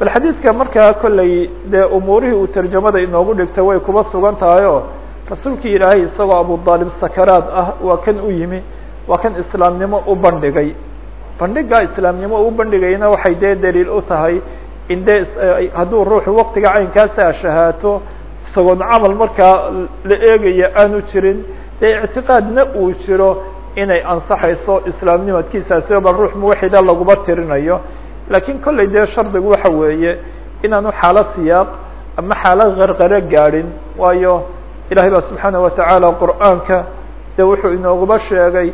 bal xadiidka markaa kolley dee umuurihii uu tarjamada inoogu dhigta way kuba sugan tahayoo rasuulkii ilaahay isagoo abu aalib sakaraad ah waa kan u yimi waa kan islaamnimo u bandhigay bandhiga islaamnimo u bandhigayna waxay dee daliil u tahay in dee hadduu ruuxu waktiga caynkaasa shahaato isagoon camal markaa la eegaya aanu jirin dee ictiqaadna uu jiro inay ansaxayso islaamnimadkiisaasi bal ruux muwaxida laguma tirinayo. Lakin kolley dee shardigu waxa weeye inaanu xaalo siyaaq ama xaalo qarqare gaadhin. Waayo ilahay ba subxaanaه watacaala qur'aanka de wuxuu inoogaba sheegay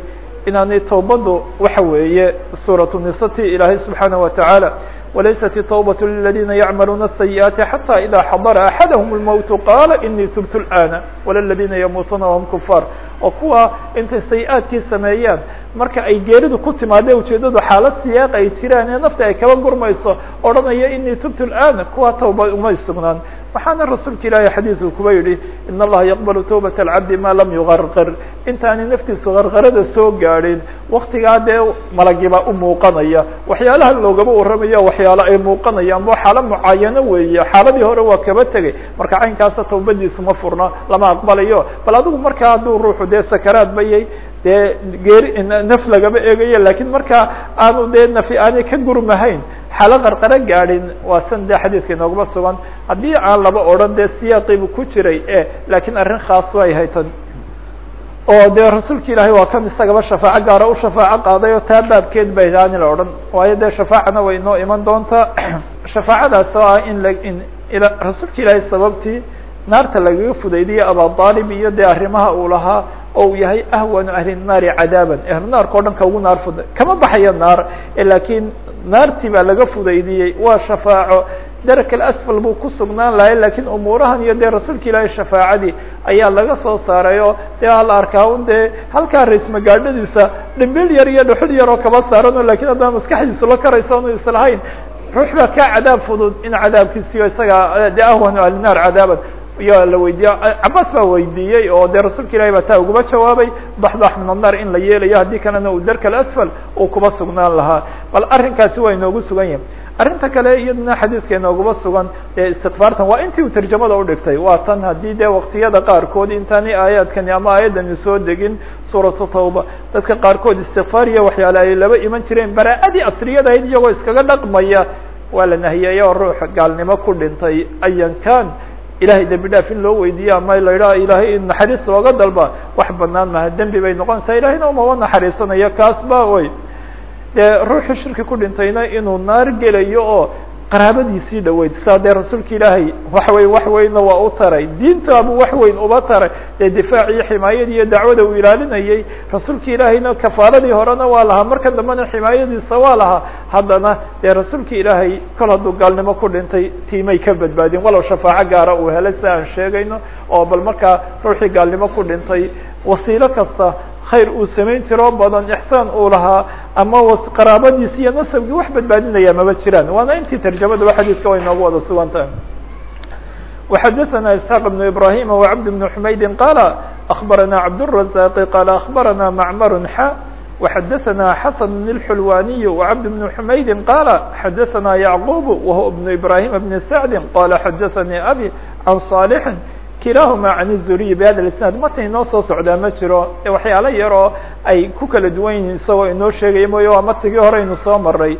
inaanay towbadu waxa weeye suuraة nisati ilaahay subxaanaه wataعaalى walaysat الtوbaة liladina yacmaluuna الsayiئaati xatى ida xadara axadahm الmowt qaala inii tubtu اlآna wala ladina yamuutuuna whm kufaar oo kuwa intay sayi-aadkii sameeyaan. Marka ay geeridu ku timaade ujeedadu xaalad siyaaq ay jiraan ee nafta ay kaba gurmayso odhanaya inii tubtu اlآna kuwa tawba umay sugnaan. Waxaana rasuulka ilaahay xadiidku kuba yihi in allaha yaqbalu tawbat alcabdi ma lam yugarqir. Intaanay naftiisu qarqarada soo gaadhin waktigaa dee malagiba u muuqanaya waxyaalaha loogaba warramayo waxyaalo ay muuqanayaan bo xaalo mucaayano weeye xaaladii hore waa kaba tegay marka caynkaasa tawbadiisu ma furna lama aqbalayo. Bal adigu markaa hadduu ruuxu dee sakaraad bayay dee geeri naf lagaba eegayo laakiin markaa aanu dee nafi aanay ka gurmahayn xaalo qarqaro gaadhin waa san dee xadiidka inoogaba sugan. Haddii aan laba odhan dee siyaaqiibu ku jiray e laakiin arrin khaas ay haytan oo dee rasuulka ilaahay waa kan isagaba shafaaco gaara u shafaaco qaaday oo taa baabkeed ba aani la odhan. Waayo dee shafaacana way inoo iman doontaa. [clears throat] Shafaacadaas oo ah in la in rasuulka ilaahay sababtii naarta lagaga fudaydiyo abaalib iyo dee arrimaha uu lahaa oo uu yahay ahwanu ahli naari cadaaban. Ahlu naarka o dhan ka ugu naar fuda kama baxayo naar laakiin naartii baa laga fudaydiyey waa shafaaco. Darak alasfal buu ku sugnaan lahay laakiin umuurahan iyo dee rasuulka ilaahay shafaacadii ayaa laga soo saaray oo dee hala arkaa un dee halkaa rays magaadhadiisa dhimbil yar iyo dhuxul yar oo kaba saaran o laakiin haddana maskaxdiisu la karayso onu islahayn ruux baa kaa cadaab fudud in cadaabkiisiyo isaga de ahwanu ahli naar cadaaban iyo la weydiiye cabaas baa weydiiyey oo dee rasuulka ilahi baa taa uguma jawaabay baxdax min in la yeelayo haddii kalena uu darka alasfal uu kuba sugnaan lahaa. Bal arrinkaasi waa inoogu sugan yahay. Arrinta kale iyaduna xadiidka inooguma sugan dee istikfaartan waa intii uu tarjamada udhigtay waa tan haddii dee waktiyada qaarkood intaani aayaadkani ama aayaddani soo degin suuratu tawba. Dadka qaarkood istikfaar iyo waxyaale ay laba iman jireen baraa-adii asriyada ahayd iyagoo iskaga dhaqmaya waa la nahiyey oo ruux gaalnimo ku dhintay ayankan ilahay dembi dhaaf in loo weydiiyo ama la yidhaha ilahay in naxariis looga dalba. Wax banaan maha dembi bay noqonaysaa ilahayna umaba naxariisanayo kaas ba dee ruuxii shirki ku dhintayna inuu naar gelayo oo qaraabadiisii dhaweyd saa dee rasuulka ilaahay wax weyn wax weynna waa u taray. Diintaabu wax weyn uba taray. Dee difaac iyo ximaayadii iyo dacwada uu ilaalinayay rasuulka ilaahayna kafaaradii horena waa lahaa. Marka dambena ximaayadiisa waa lahaa. Haddana dee rasuulka ilaahay kol hadduu gaalnimo ku dhintay tiimay ka badbaadin. Walow shafaaco gaara uu helay si aan sheegayno oo bal markaa ruuxii gaalnimo ku dhintay wasiilo kasta khayr uu samayn jiro badan ixsaan uu lahaa ama qaraabadiisi iyo nasabkii wax badbaadinaya maba jiraan waana intii tarjamadaba xadiidka way noogu wada sugan tahay وxadثna isحاq بن ibrahim وcبد بن حmaydin qala أخbarana cabdالرaزاq qala أخbarana mcmr xa وxadثna xasن الxulwaniي وcبد بن حmaydin qala xadثna yعqوb whuwa بن ibrahim بن sعdi qala xadثnي abي عan صاlح kilahuma can الzuriy bhada isnaad mata inoo soo socdaa ma jiro. Waxyaalo yaroo ay ku kala duwan yihiin isagoo inoo sheegaya mooye waa matigii hore aynu soo maray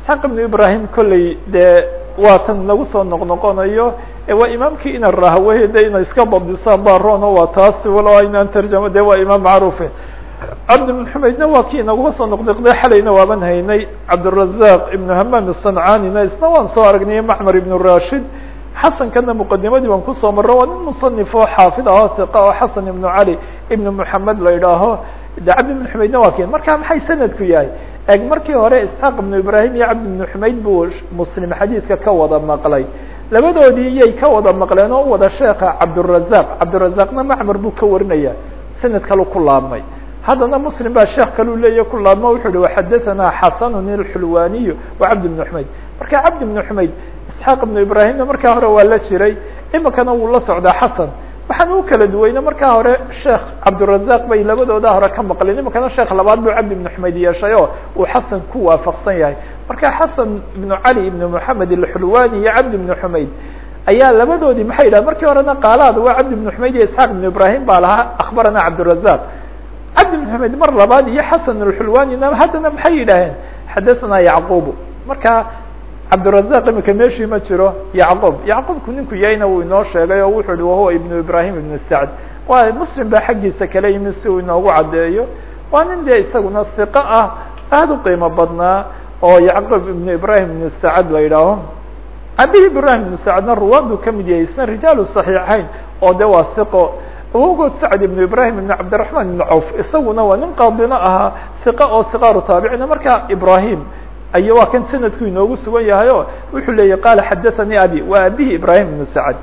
isxaaq ibnu ibrahim kolley dee waa tan lagu soo noqnoqonayo. Waa imaamkii ina rahwe de ina iska badisaan barono waa taas walo aynaan tarjamo de waa imaam macruufe cabdi bn xumaydna waa kii inaguma soo noqnoqday xalayna waaban haynay. Cabdirazaq ibnu hamaam asancanina isna waan soo aragnay macmar ibn rashid xasankana muqadimadii baan ku soo marro waa nin musanif oo xaafid ahoo iqa oo xasan ibnu cali ibnu moxamed la idhaaho de cabdi ibnu xumaydna waa ken marka maxay sanadku yahay? Eg markii hore isxaaq ibnu ibrahim iyo cabdi ibnu xumayd buu muslim xadiidka ka wada maqlay. Labadoodii iyay ka wada maqleen oo wada sheeka cabdirazaq cabdirazaqna macmar buu ka warinaya sanad kalu ku laabmay. Haddana muslim baa sheekh kalu leeya ku laabmo wuxuu hi waxadaثana xasanun ilxulwaniyu wa cabdi ibnu xumayd. Marka cabdi ibnu xumayd isxaaq ibnu ibrahimna markaa hore waa la jiray imikana wuu la socdaa xasan. Waxaan u kala duweyne markaa hore sheekh cabdirazaq bay labadooda hore ka maqleen. Imakana sheekh labaad buu cabdi ibnu xumayd yeeshay oo uu xasan ku waafaqsan yahay. Marka xasan ibnu cali ibnu moxamed alxulwani iyo cabdi ibnu xumayd ayaa labadoodii maxay yidhaha markii horena qaalaad waa cabdi ibnu xumayd iyo isxaaq ibnu ibrahim baa lahaa akbarana cabdirazaq cabdi ibnu xumayd mar labaad iyo xasan alxulwanina haddana maxay yidhaaheen xadathana yacqubu marka cabdirazaq imika meeshii ma jiro yacqub yacqubku ninku yahayna wuu inoo sheegay oo wuxuu hi wahuwa ibnu ibrahim ibnu sacd. Waa muslim baa xaggiisa kala yimid si uu inoogu caddeeyo. Waa nin dee isaguna siqo ah aada u qiimo badnaa oo yacqub ibnu ibrahim ibnu sacd la yidhaaho. Abihi ibrahim ibnu sacdna ruwaadu ka mid yahay isna rijaalu saxiixayn oo de waa siqo awogood sacd ibnu ibrahim ibnu cabdiraxman ibnu cawf isaguna waa nin qaadino ahaa siqa oo siqaaru taabicina marka ibrahim ay waa kan sanadku inoogu sugan yahay o wuxuu leeyay qaala xadathanii abi waa abihi ibrahim ibnu sacd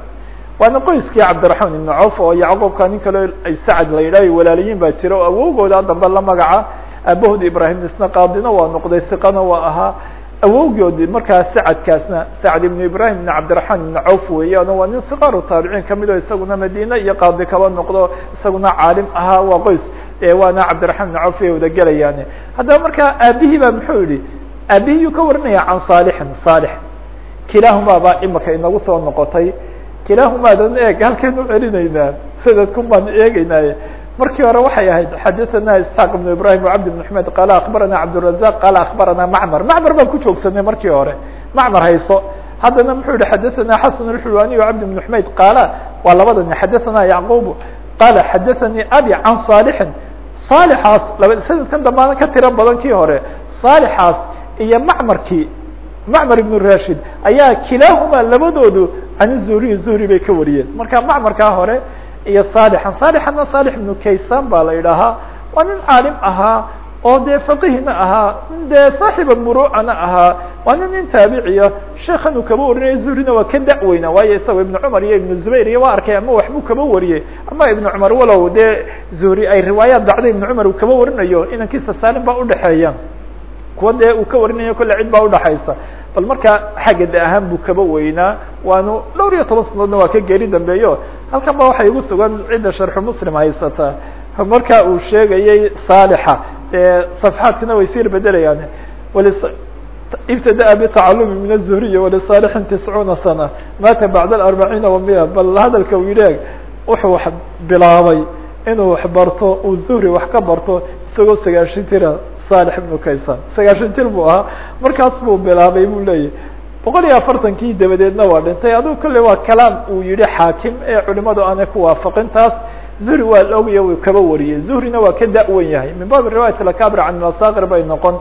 waana qoyskii cabdiraxmaan ibnu cawf oo yacquubka nin kale ay sacd la yidhah walaaliyiin baa jira oo awowgooda dambe la magaca. Aabahood ibrahim isna qaadina waa noqday siqana waa ahaa. Awowgoodi markaa sacadkaasna sacd ibnu ibrahim ibn cabdiraxmaan ibnu cawf weeyaan waa nin siqaaru taabiciin ka mid o isaguna madiine iyo qaadi kaba noqdo isaguna caalim ahaa waa qoys. Waana cabdiraxmaan ibnu cawf ay wada gelayaan haddaba markaa aabihii ba muxuu yihi aabihiyuu ka warinaya can saalixin saalix. Kilaahumaa baa imika inagu soo noqotay. Kilaahumadan eeg halkaynu celinaynaa. Sanadkun baan eegeynaaye markii hore waxay ahayd xadathana isxaaq ibnu ibrahim cabdi ibn xumed qaala akbarana cabdirazaq qaala akbarana macmar. Macmar baan ku joogsanay markii hore. Macmar hayso. Haddana muxuu yihi xadathana xasan alxulwaniy cabdi ibn xumayd qaala waa labada nin xadathana yacquub. Qaala xadathanii abi can saalixin. Saalixaas sanadkan dambaana ka tiro badan kii hore. Saalixaas iyo macmarkii macmar ibnu rashid ayaa kilaahumaa labadoodu can zuhriy zuhri bay ka wariyeen. Marka macmarkaa hore iyo saalixan saalixana saalix ibnu kaysan baa la idhaahaa waa nin caalim ahaa oo dee faqihina ahaa dee saaxiba murucana ahaa waa nin nin taabiciya sheekan uu kaba warinaya zuhrina waa ka da'weyna waayo isaga ibnu cumar iyo ibnu zubayr iyo waa arkay ama waxbuu kaba wariyey ama ibnu cumar walow dee zuhri ay riwaayaad bacda ibnu cumar uu kaba warinayo inankiisa saalim baa udhexeeya kuwa dee uu ka warinayo kolle cid baa udhaxaysa bal markaa xagga de ahaan buu kaba weynaa waanu dhowr iyo toban sanadoodna waa ka geeri dambeeyo. Halkan ba waxay igu sugan cidda sharxu muslim haysata. Marka uu sheegayay saalixa safxaadkana way sir bedelayaan ibtada'a bitacalumi min azuhriya walisaalixin tiscuuna sana maata bacda aarbaciina wamiya bal hadalka u yidhi wuxuu wax bilaabay inuu wax barto uu zuhri wax ka barto isagoo sagaashan tira saalix ibnu kaysan sagaashan tir buu ahaa. Markaas buu bilaabay buu leeyahy boqol iyo afartankii dabadeedna waa dhintay. Aduu kolley waa kalaam uu yihi xaakim ee culimadu aanay ku waafaqin. Taas zuhri waa la ogaya uu kaba wariyey zuhrina waa ka da-wan yahay. Min baabi riwaayat lakabir can masakir bay noqon.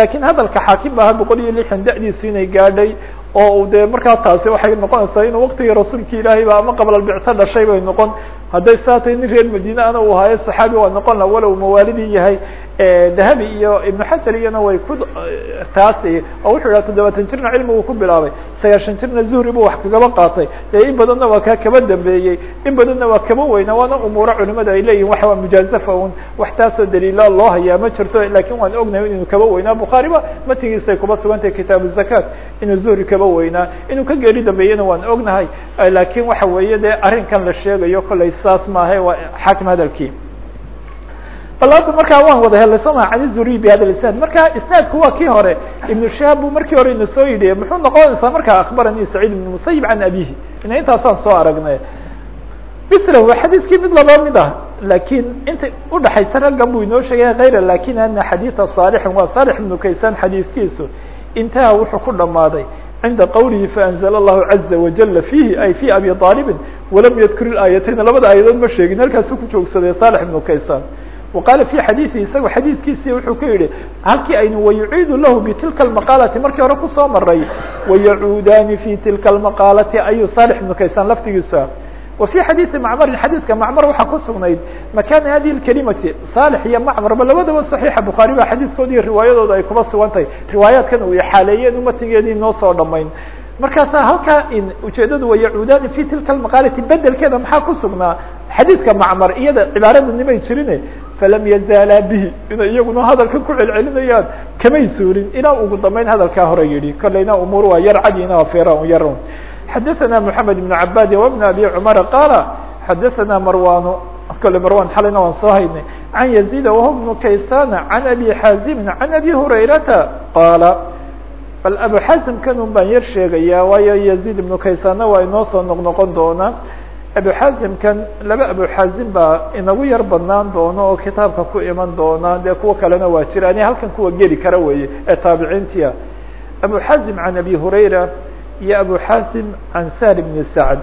Lakin hadalka xaakim ba boqol iyo lixdan da-diisu inay gaadhay oo dee markaa taasi waxay noqonaysaa inuu waktigii rasuulka ilaahay ba ama qabla albicto dhashay bay noqon. Hadday saa nin reer madiine ana uu haayo saxaabi waa noqon la walow mawaalidii yahay dahabi iyo ibnu xajar iyana way ku taas oo wuxuu yidhaha toddobaatan jirna cilmigu ku bilaabay sagaashan jirna zuhri buu wax kagaba qaatay. Dee in badanna waa kaa kaba dambeeyey in badanna waa kaba weyna waana umuuro culimada ay leeyihiin waxa waa mujaazafa un wax taasoo daliila loo hayaa ma jirto laakiin waan ognahay inuu kaba weynaa bukhaari ba matigiisay kuba sugantahay kitaabu zakat inuu zuhri kaba weynaa inuu ka geeri dambeeyena waan ognahay. Lakin waxa weeye dee arrinkan la sheegayo kollay saas maaha waa xaakim hadalkii bal hadda markaa waan wada helay soma can zuri bi hada isnaad. Marka isnaadku waa kii hore ibnu shaab bu markii hore ina soo yidhi muxuu noqonaysaa markaa akbaranii saciid ibn musayib can abihi ina intaasaan soo aragnay. Misla waa xadiiskii mid laba mid ah laakiin inta udhaxaysa raggan buu inoo sheegaya kayra laakiin ana xadiida saalixin waa saalix ibnu kaysan xadiiskiisu intaha wuxuu ku dhamaaday cinda qawlihi faanzla allahu caza wajala fiihi ay fi abi aalibin walam yadkur ilaayatayn labada aayadood ma sheegin halkaasu ku joogsaday saalix ibnu kaysan وqاla في xadيثi isaga xadيثkiisi wuxuu ku yihi halkii aynu وayuciidu lahu btilka المaqاalati markii hore kusoo maray وayacuudani في tilka المaqاalati ayuu صالح iبnu kaysan laftigiisa wa في xadيثi macmrin xadيثka macmr waxaa ku sugnayd makana hadi الكelimati صالح iyo macmrba labadaba صaحيixa bukhaari ba xadiثkooda iyo riwaayadooda ay kuba sugan tahay riwaayaadkan uu xaaleeyeen umatigeedii noo soo dhamayn markaasa halkaa ujeedadu wayacuudani fi tilka المaqaalati bedelkeeda maxaa ku sugnaa xadiidka macmar iyada cibaarada nimay jirine falam yazaalaa bihi inay iyaguna hadalka ku celcelinayaan kamay suurin ilaa ugu dambeyn hadalkaa hore yihi kolleyna umuur waa yar cadiina waa fera yar xadaثana mحamed بن cabad وبن abi cmar qaala xadaثna marwan kole marwan xalayna waan soo haynay can yazid wh bnu kaysana can abi xaazimi can abi hurayrata qaala bal abu xazim kanun baan yar sheegaya waayo yazid ibnu kaysana waa inoo soo noqnoqon doonaa abu xazimkan laba abu xazim baa inagu yar badnaan doono oo kitaabka ku iman doona dee kuwo kalena waa jira. Ani halkan kuwa geli kara weeye ee taabiciintia. Abu xazim can abi hurayra iyo abu xazim can sahl bni sacd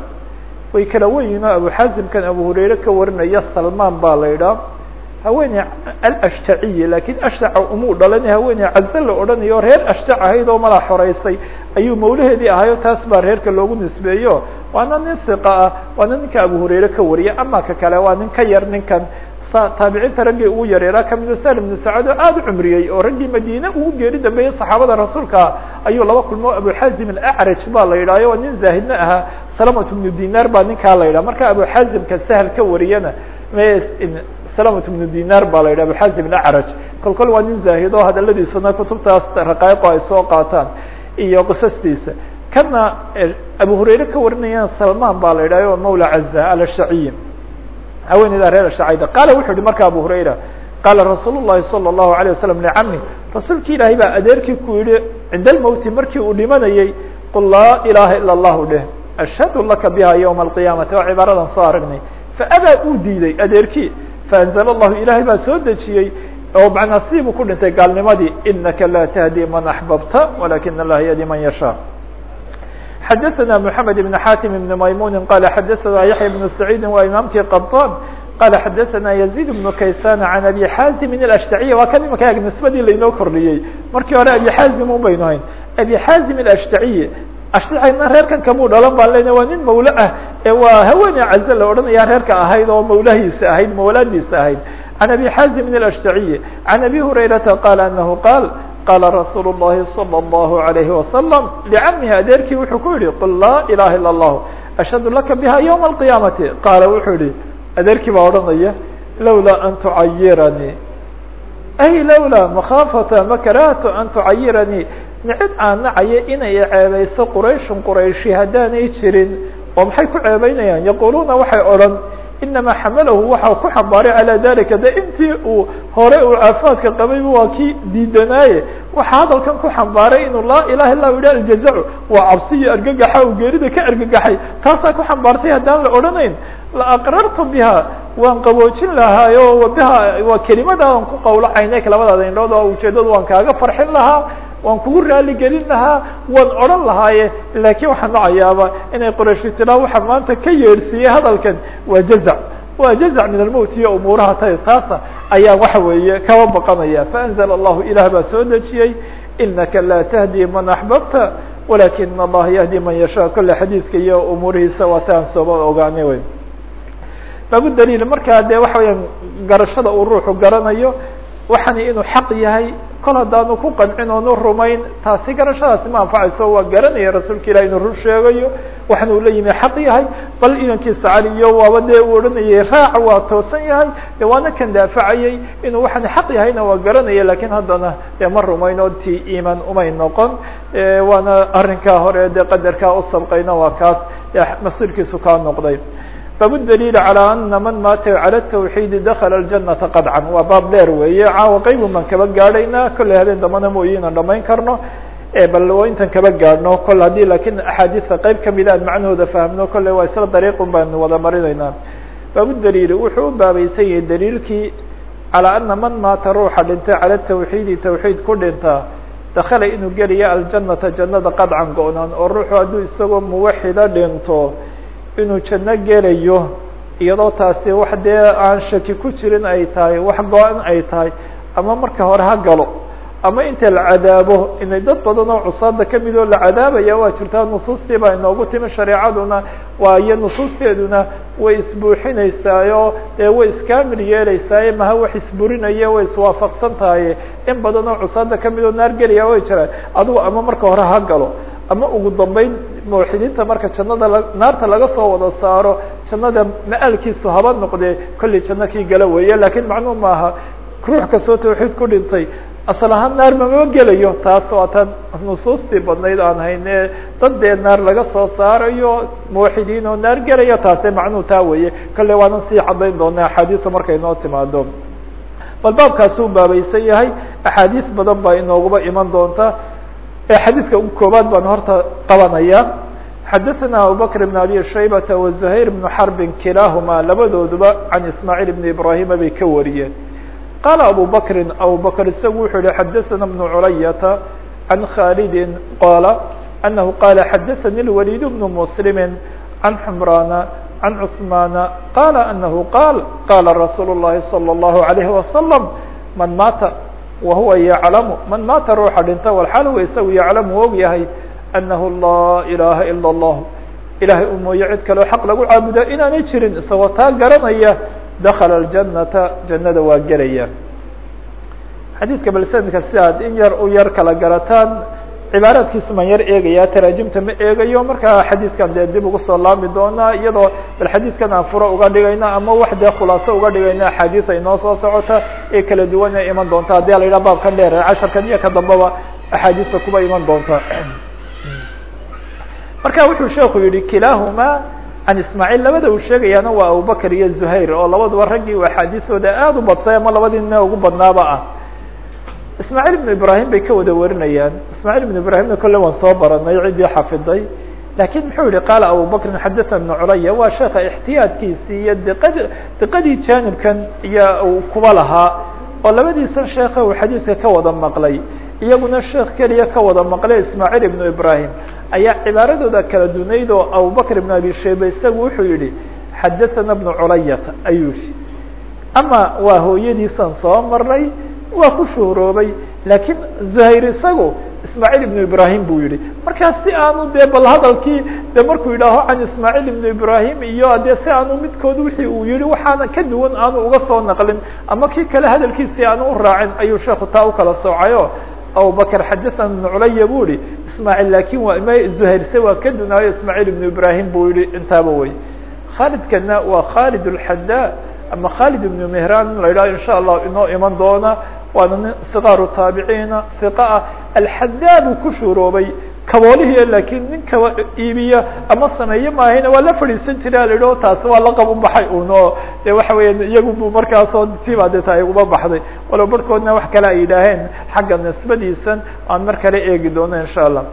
way kala weyihin oo abu xazimkan abu hurayre ka warinaya salman baa la idhaa haweeney alashtaciyi lakiin ashtaca umuu dhalan haweeney caze la odhanayo reer ashtac ahayd oo mala xoreysay. Ayuu mawlaheedii ahayo taas baa reerka loogu nisbeeyo. Waana nin siqa ah waana ninka abu hurayre ka wariya ama ka kale waa nin ka yar ninkan. Taabiciinta raggii ugu yareeraa kamida sal ibnu sacad oo aada u cumriyey oo raggii madiine ugu geeri dambeeyey saxaabada rasuulka ayuu laba kulmo abu xazim alacraj baa la yidhahyo waa nin zaahidna ahaa salamat bnu dinar baa ninkaa la yidhaha. Marka abu xazimka sahl ka wariyana salamat bnu dinar baa la yidhah abu xazim alacraj kol kol waa nin zaahid oo hadaladiisana kutubtaas raqaaiqo ay soo qaataan iyo qisastiisa kana abu hurayre ka warinayana salman baa la yidhahyo mawla caza alashtaciyi haweeneyda reer ashacayda qaala wuxuu yihi marka abu hurayra qaala rasuul الlahi salى الlahu عalيه wasalam licami rasuulki ilaahay baa adeerkii ku yihi cinda almowti markii uu dhimanayey qul laa ilaha ilا اllahu dheh ashhadu laka biha ywma alqiyaamati waa cibaaradan soo aragnay faabaa uu diiday adeerkii faanzl اllahu ilahay baa soo dejiyey oo macnaa siibuu ku dhintay gaalnimadii inaka la tahdi man axbabta walakina allaha yahdi man yashaa xadaثna mحamed بn xatim بn maymuni qala xadaثna yaحya بn سacيidi waa imaamkii qabطan qala xadaثna yazid بn kaysana can abi xazimi الashtaciya waa kan imaka nisbadii lainoo kordhiyey markii hore abi xazim un baynu hayn abi xazim الashtaciyi ashtacina reerkan kamuu dhalan baan lena waa nin mawle ah ee waa haweeney caze la odhanaya reerka ahayd oo mawlahiisa ahayd mawlaadiisa ahayd can abi xazim الashtaciyi can abi hurayrata qala anahu qaal qala rasuul الlahi salى الlahu عalayhi wasalam licamihi adeerkii wuxuu ku yihi qul laa ilaha ilا اllah ashhadu laka biha ywma alqiyaamati qaala wuxuu yihi adeerkii baa odhanaya lawlaa an tucayiranii ay lawlaa makhaafata makarahtu an tucayiranii nicid aan nacaya inay ceebeyso qurayshun qurayshi haddaanay jirin. Oo maxay ku ceebeynayaan yaquluuna waxay odhan inama xamalahu waxa ku xambaaray calى dalika de intii uu hore uu caafimaadka qabay waa kii diidanaaye. Waxa hadalkan ku xambaaray inuu laa ilaha illa yidhi aljazacu waa cabsi iyo argagaxa uu geerida ka argagaxay. Taasaa ku xambaartay haddaan la odhanayn? La aqrartu biha waan qaboojin lahaayo biha waa kelimada aan ku qawlo caynek labadaada indhood oo ujeedadu waan kaaga farxin lahaa waan kugu raali gelin lahaa waan odhan lahaaye. Laakiin waxaan nacayaaba inay qorayshi tiraa waxa maanta ka yeedhsiiyey hadalkan. Waa jazac waa jazac min almowt iyo umuuraha ta taasa ayaa waxa weeye kaba baqanaya. Faanzla allahu ilah baa soo dejiyey. Inaka laa tahdi man axbabta walakina allaha yahdi man yashaa. Kolle xadiidka iyo umuurihiisa waa taan sooba ogaanay wey baabu daliil markaa dee waxa weyaan garashada uu ruuxu garanayo waxani inuu xaq yahay kol haddaanu ku qancin oonu rumayn taasi garashadaasi ma anfacayso waa garanaya rasuulka ilah inuu run sheegayo waxna uu la yimi xaq yahay bal inankiisa caliyo waaba dee uu odhanayay raaca waa toosan yahay de waana kan daafacayay inuu waxani xaq yahayna waa garanaya laakiin haddana dee ma rumayn oo ti iman umay noqon. Waana arrinkaa hore dee qadarkaa u sabqayna waa kaas masiirkiisu kaa noqday bab dliil calى ana man maata calى الtawxiidi dakla اjanata qadcan waa baab dheer weeye caawa qaybun baan kaba gaadhaynaa kolley habeen dambana mooyi inaan dhamayn karno bal intan kaba gaadhno kol haddii lakin axaadiista qayb kamida aan macnahooda fahmno kolley waa isla dariiqun baan wada marinaynaa bab daliil wuxuu u baabaysan yahay daliilkii calى ana man maata ruuxa dhintay calى الtawxiidi tawxiid ku dhinta dakala inuu geliya aljanata jannada qadcan go-naan oo ruuxu hadduu isagoo muwaxida dhinto inuu janno gelayo iyadoo taasi wax dee aan shaki ku jirin ay tahay wax go-an ay tahay ama marka hore ha galo ama inta la cadaabo inay dad badan oo cusaada ka mid oo la cadaabaya waa jirtaa nusuustii baa inoogu timi shareecaduna waa iyo nusuusteeduna way isbuuxinaysaayo dee way iskaamil yeelaysaaye maha wax isburinaya way iswaafaqsan tahay in badan oo cusaada ka mid oo naar gelaya way jiraan. Adigu ama marka hore ha galo ama ugu dambeyn muwaxidiinta marka jannada naarta laga soo wada saaro jannada ma-aalkiisu haba noqdee kolley janno kii gala weeye laakiin macnuu maaha ruux kastoo tawxiid ku dhintay asal ahaan naar mama gelayo taas waa tan nusuustii badnayd aan hayne dad dee naar laga soo saarayo muwaxidiin oo naar gelaya taase macnuhu taa weeye kale waanan sii cadayn doona axaadiisa markay noo timaado bal baabkaasuu baabaysan yahay axaadiis badan baa inooguba iman doonta xadiiska ugu koobaad baan horta qabanaya xadaثna abubakr بn abi shaybata وزuhayr بn xarbin kilaahuma labadooduba can ismaaعiil بn ibrahima bay ka wariyeen qaala abu bakri abu bakr isagu wuxuu yihi xadaثna بn culayata can khalidi qaala anahu qaala xadaثani اlwalid bn mslimi can xmrana can cثmana qaala anahu qaal qaala rasuul الlahi salى الlahu عalayhi wasalam man maata wahuwa yaclamu. Man maata ruuxa dhinta walxaal huwa isagu yaclamu u og yahay anahu laa ilaaha ila اllah ilahay u mooye cid kaleo xaq lagu caabuda inaanay jirin isagoo taa garanaya dakala aljanata jannada waa gelaya. Xadiidka bal si aad in yar u yar kala garataan cibaaraadkiisu maan yar eegaya taraajimta ma eegayo markaa xadiidkan dee dib ugu soo laami doonaa iyadoo bal xadiidkan aan furo uga dhigayna ama wax dee khulaaso uga dhigayna axaadiis ay noo soo socota ee kala duwan ee iman doonta haddii la yidhaha baabkan dheer casharkan iyo ka dambaba axaadiista kuba iman doonta. Marka wuxuu sheeku yihi kilaahuma can ismaaciil. Labada uu sheegayaana waa abubakr iyo zuhayr oo labaduba raggii u axaadiistooda aada u badsay ama labadii ugu badnaaba ah ismaaciil ibnu ibraahim bay ka wada warinayaan. Ismaaciil ibnu ibraahimna kolle waan soo baranay cidii xafiday. Lakiin muxuu yihi qaala abubakrin xadata ibnu culaya waa sheeka ixtiyaadkiisii iyo diqad diqadii jaanibkan iyo kuba lahaa oo labadiisan sheeka uu xadiidka ka wada maqlay iyaguna sheekh keliya ka wada maqlay ismaaciil ibnu ibraahim ayaa cibaaradooda kala dunayd oo abubakr ibnu abi shayba isagu wuxuu yihi xadatana ibnu culayata ayuu yihi ama waa hooyadiisan soo marnay waa ku shuuroobay laakiin zuhayr isagu ismaaciil ibnu ibrahim buu yihi markaa si aanu dee bal hadalkii de markuu yidhaaho can ismaaciil ibnu ibrahim iyo dee si aanu midkood wixii uu yihi waxaana ka duwan aanu uga soo naqlin ama kii kale hadalkiisii aanu u raacin ayuu sheeku taa u kala soocayo? Abubakr xadana ibnu culaya buu yihi ismaaciil laakin waa m zuhayrse waa ka dunaayo ismaaciil ibnu ibrahim buu yihi intaaba wey khaalidkana waa khaalid lxadaa ama khalid iبn mehran in la yidhaho in sha allah inoo iman doona waana nin sikaaru taabiciina iqa ah alxadaa buu ku shuroobay kaboolihii lakiin nin kaba iibiya ama sameeye maahayna waa la fadhiisan jira la yidhaho taasi waa laqab u baxay uno de waxa weya iyagu bu markaasoo tiba de ta uba baxday walow barhkoodna wax kale ay xagga nisbadiisan aan mar kale eegi doono in sha allah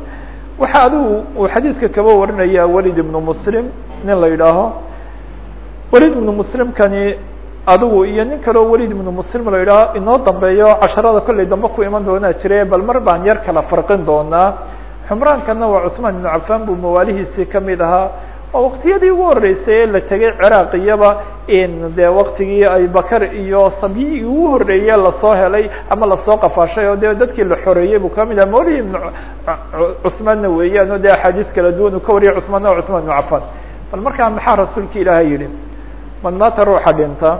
waxa adigu uu xadiidka kaba warinaya walid ibnu muslim nin la yidhaaho walid ibnu muslimkani adigu iyo nin kaleo welid ibnu muslim la yidhaho inoo dambeeyo casharada kollay dambe ku iman doonaa jire bal mar baan yar kala farqin doonaa. Xumraankana waa cusmaan ibnu cafan buu mawaalihiisii ka mid ahaa oo waktiyadii ugu horeysay ee la tegay ciraaq iyaba in de waktigii abubakar iyo sabyigii ugu horeeye la soo helay ama la soo qafaashay oo de dadkii la xoreeyey buu ka mid aha mawlihi ibn cusmaanna weeyaan o de axaadiis kala duwan uu ka wariyay cusmaanna waa cusmaan ibnu cafan bal markaa maxaa rasuulka ilaahay yihi man maata ruuxa dhinta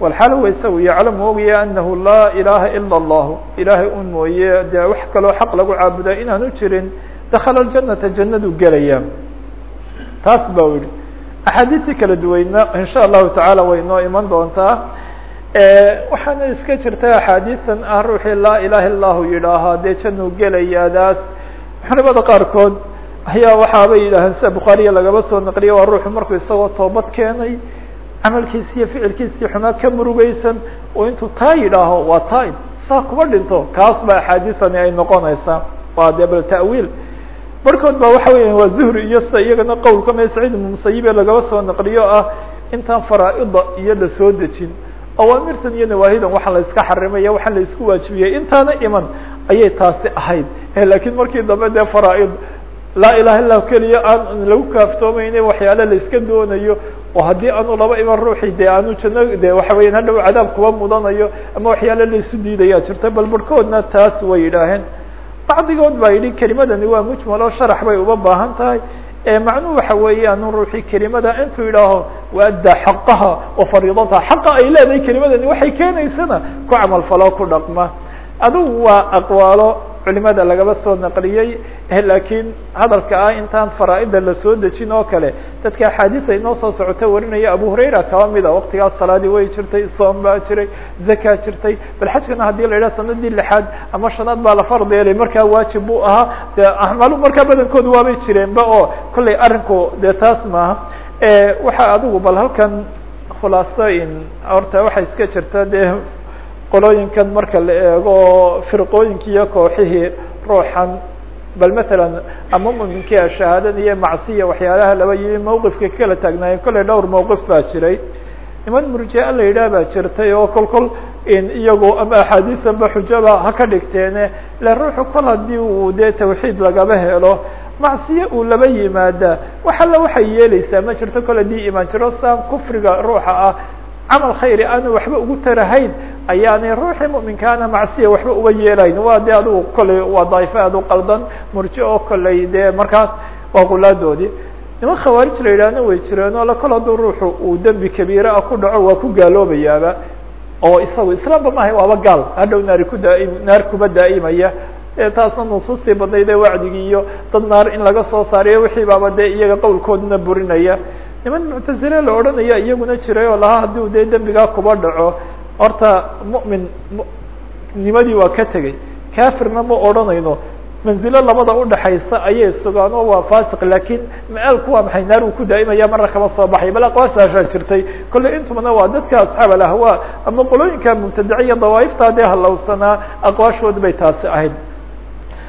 walxaal huwa isagu yaclamu ogaya anahu laa ilaha ila اllahu ilaahay un mooye dee wax kaloo xaq lagu caabudaa inaanu jirin dakala ljanata jannadu gelaya taas ba yihi axaadiistii kala duweyna in sha allahu tacaala way noo iman doontaa waxaana iska jirta axaadiisan ah ruuxii laa ilaha illahu yidhaahaa dee jannuu gelayaadaas culamada qaarkood ayaa waxaabay yidhaaheen sida bukhaariya lagaba soo naqliya waa ruuxu markuu isagoo toobad keenay camalkiisi iyo ficilkiisii xumaa ka murugeysan oo intuu taa yidhaaho waa taib saa kuma dhinto kaas ba axaadiisani ay noqonaysaa. Waa dee bal ta'wiil. Barhkood ba waxa weya waa zuhri iyo sida iyagana qowlka me saciid ibnu musayibe lagaba soo naqliyo ah intaan faraa-ida iyo la soo dejin. Awaamirtan iyo nawaahidan waxaa la iska xarimaya waxaa la isku waajibiyey intaana iman ayay taasi ahayd. Lakiin markii dambe dee faraa-id laa ilaha illah keliya aan lagu kaaftoomayne waxyaale la iska doonayo oo haddii aanu laba iman ruuxi de aanu janno de waxa weya hadhow cadaab kuba mudanayo ama waxyaale la isu diidaya jirta bal barhkoodna taas way yidhaaheen bacdigood baa yidhi kelimadani waa mujmal oo sharax bay uba baahan tahay. Macnuhu waxa weeyaan ruuxii kelimada intuu yidhaaho waaddaa xaqaha wa fariidataha xaqa ay leedahay kelimadani waxay keenaysana ku camal faloo ku dhaqma. Adugu waa aqwaalo culimada lagaba soo naqliyey laakiin hadalka ah intaan faraa-ida la soo dejin oo kale dadka axaadiisa inoo soo socota warinaya abu hurayra kaba mida waktigaas salaadii way jirtay soom baa jiray zaka jirtay bal xajkana haddii la yidhaha sanadii lixaad ama shanaad baa la fard yeelay markaa waajib buu ahaa de acmaalu markaa badankoodu waabay jireenba oo kollay arrinku dee taas maaha waxaa adigu bal halkan khulaasoyin horta waxay iska jirta dee qolooyinkan marka la eego firqooyinkii iyo kooxihii ruuxan. Bal matalan ama muminkia shahaadada iyo macsiya waxyaalaha laba yimi mawqifka kala taagnaayeen kollay dhowr mawqif baa jiray. Niman murjia la yidhaah baa jirtay oo kol kol iyagu ama axaadiisanba xujaba ha ka dhigteene le ruuxu kol haddii uu dee tawxiid lagaba helo. Macsiye uu laba yimaada. Wax alla waxay yeeleysaa ma jirto kol haddii imaan jiro saan kufriga ruuxa ah. Camal khayri aanu waxba ugu tarahayn ayaanay ruuxii muminkaana macsiya waxba uga yeelayn waa de adigu kollay waa daaifo aad u qaldan murji oo kollay dee markaas waa qulaadoodii niman khawaarij la yidhaahna way jireen oo le kol hadduu ruuxu uu dembi kabiira ah ku dhaco waa ku gaaloobayaaba oo isagu islaamba maaha waaba gaal. Hadhow naari ku daaim naar kuba daa'imaya. Taasna nusuustii badnayd ee wacdigii iyo dad naar in laga soo saariyo wixii baaba dee iyaga qowlkooduna burinaya. Niman muctazile la odhanaya iyaguna jiray oo lahaa haddii dee dembigaa kuba dhaco horta mu'min nimadii waa ka tegey. Kafirna ma odhanayno manzilo labada udhaxaysa ayay sugaan waa fasiq laakiin ma-aalku waa maxay? Naar uu ku daa'imaya marna kama soo baxay. Bal aqwaashaashaa jirtay. Kolley intumana waa dadka asxaab alahwa. Ama qolooyinka mubtadiciya dawaaifta dee halowsanaa aqwaashood bay taasi ahayd.